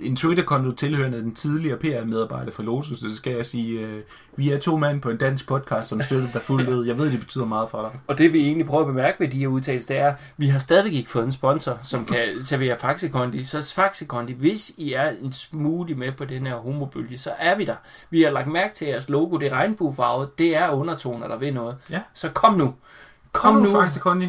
en Twitter-konto tilhørende den tidligere PR-medarbejder for Lotus, så skal jeg sige, øh, vi er to mand på en dansk podcast, som støtter dig fuldt ud. Jeg ved, det betyder meget for dig. Og det vi egentlig prøver at bemærke med de her udtalelser, det er, at vi har stadigvæk ikke fået en sponsor, som kan (laughs) servere Faxe Kondi. Så Faxe Kondi, hvis I er en smoothie med på den her homobølge, så er vi der. Vi har lagt mærke til, at jeres logo, det er regnbuefarvet, det er undertoner, der ved noget. Ja. Så kom nu. Kom, Kom nu, faktisk, Conny.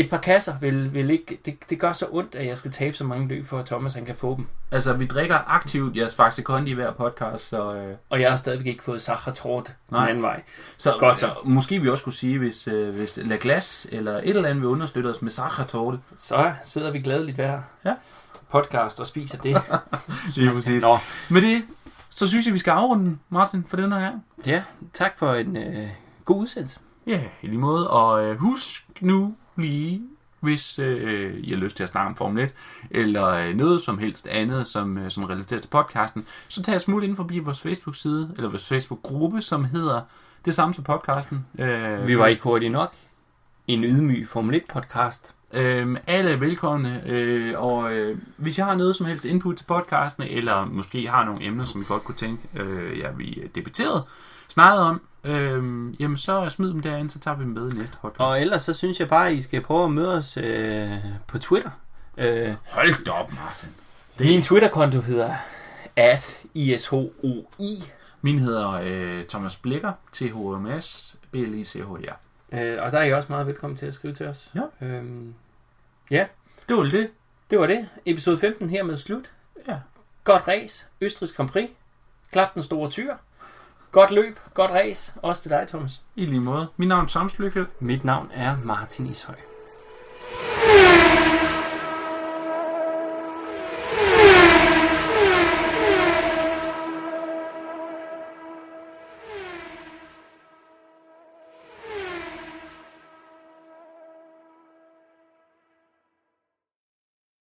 Et par kasser vil, vil ikke... Det, det gør så ondt, at jeg skal tabe så mange løb, for at Thomas han kan få dem. Altså, vi drikker aktivt jeres Faxe Kondi i hver podcast, så... Øh... Og jeg har stadigvæk ikke fået Sachatort den anden vej. Så, Godt så. Øh, måske vi også kunne sige, hvis, øh, hvis La Glas eller et eller andet vil understøtte os med Sachatort. Så sidder vi glædeligt hver ja. podcast og spiser det. (laughs) det er præcis. Nå. Med det, så synes jeg, vi skal afrunde, Martin, for den her gang. Ja, tak for en øh, god udsendelse. Ja, i lige måde. Og øh, husk nu lige, hvis øh, I har lyst til at snakke om Formel 1, eller øh, noget som helst andet, som, øh, som relaterer til podcasten, så tag et smut ind forbi vores Facebook-side, eller vores Facebook-gruppe, som hedder det samme som podcasten. Øh, Vi var ikke hurtigt nok. En ydmyg Formel 1-podcast. Øhm, alle er velkomne, øh, og øh, hvis jeg har noget som helst input til podcasten, eller måske har nogle emner, som I godt kunne tænke, øh, ja, vi debatteret, snakket om, Øhm, jamen så smid dem derind, så tager vi dem med i næste podcast. Og ellers så synes jeg bare, at I skal prøve at møde os øh, på Twitter. Øh, Hold da op, Martin. Det... Min Twitter-konto hedder at ISHOI. Min hedder øh, Thomas Blikker, THMS, BLICHR. Øh, og der er I også meget velkommen til at skrive til os. Ja. Øhm, ja. Det var det. Det var det. Episode 15 her med slut. Ja. Godt race. Østrigs Grand Prix. Klap den store tyr. Godt løb, godt race. Også til dig, Thomas. I lige måde. Mit navn er Thomas Mit navn er Martin Ishøj.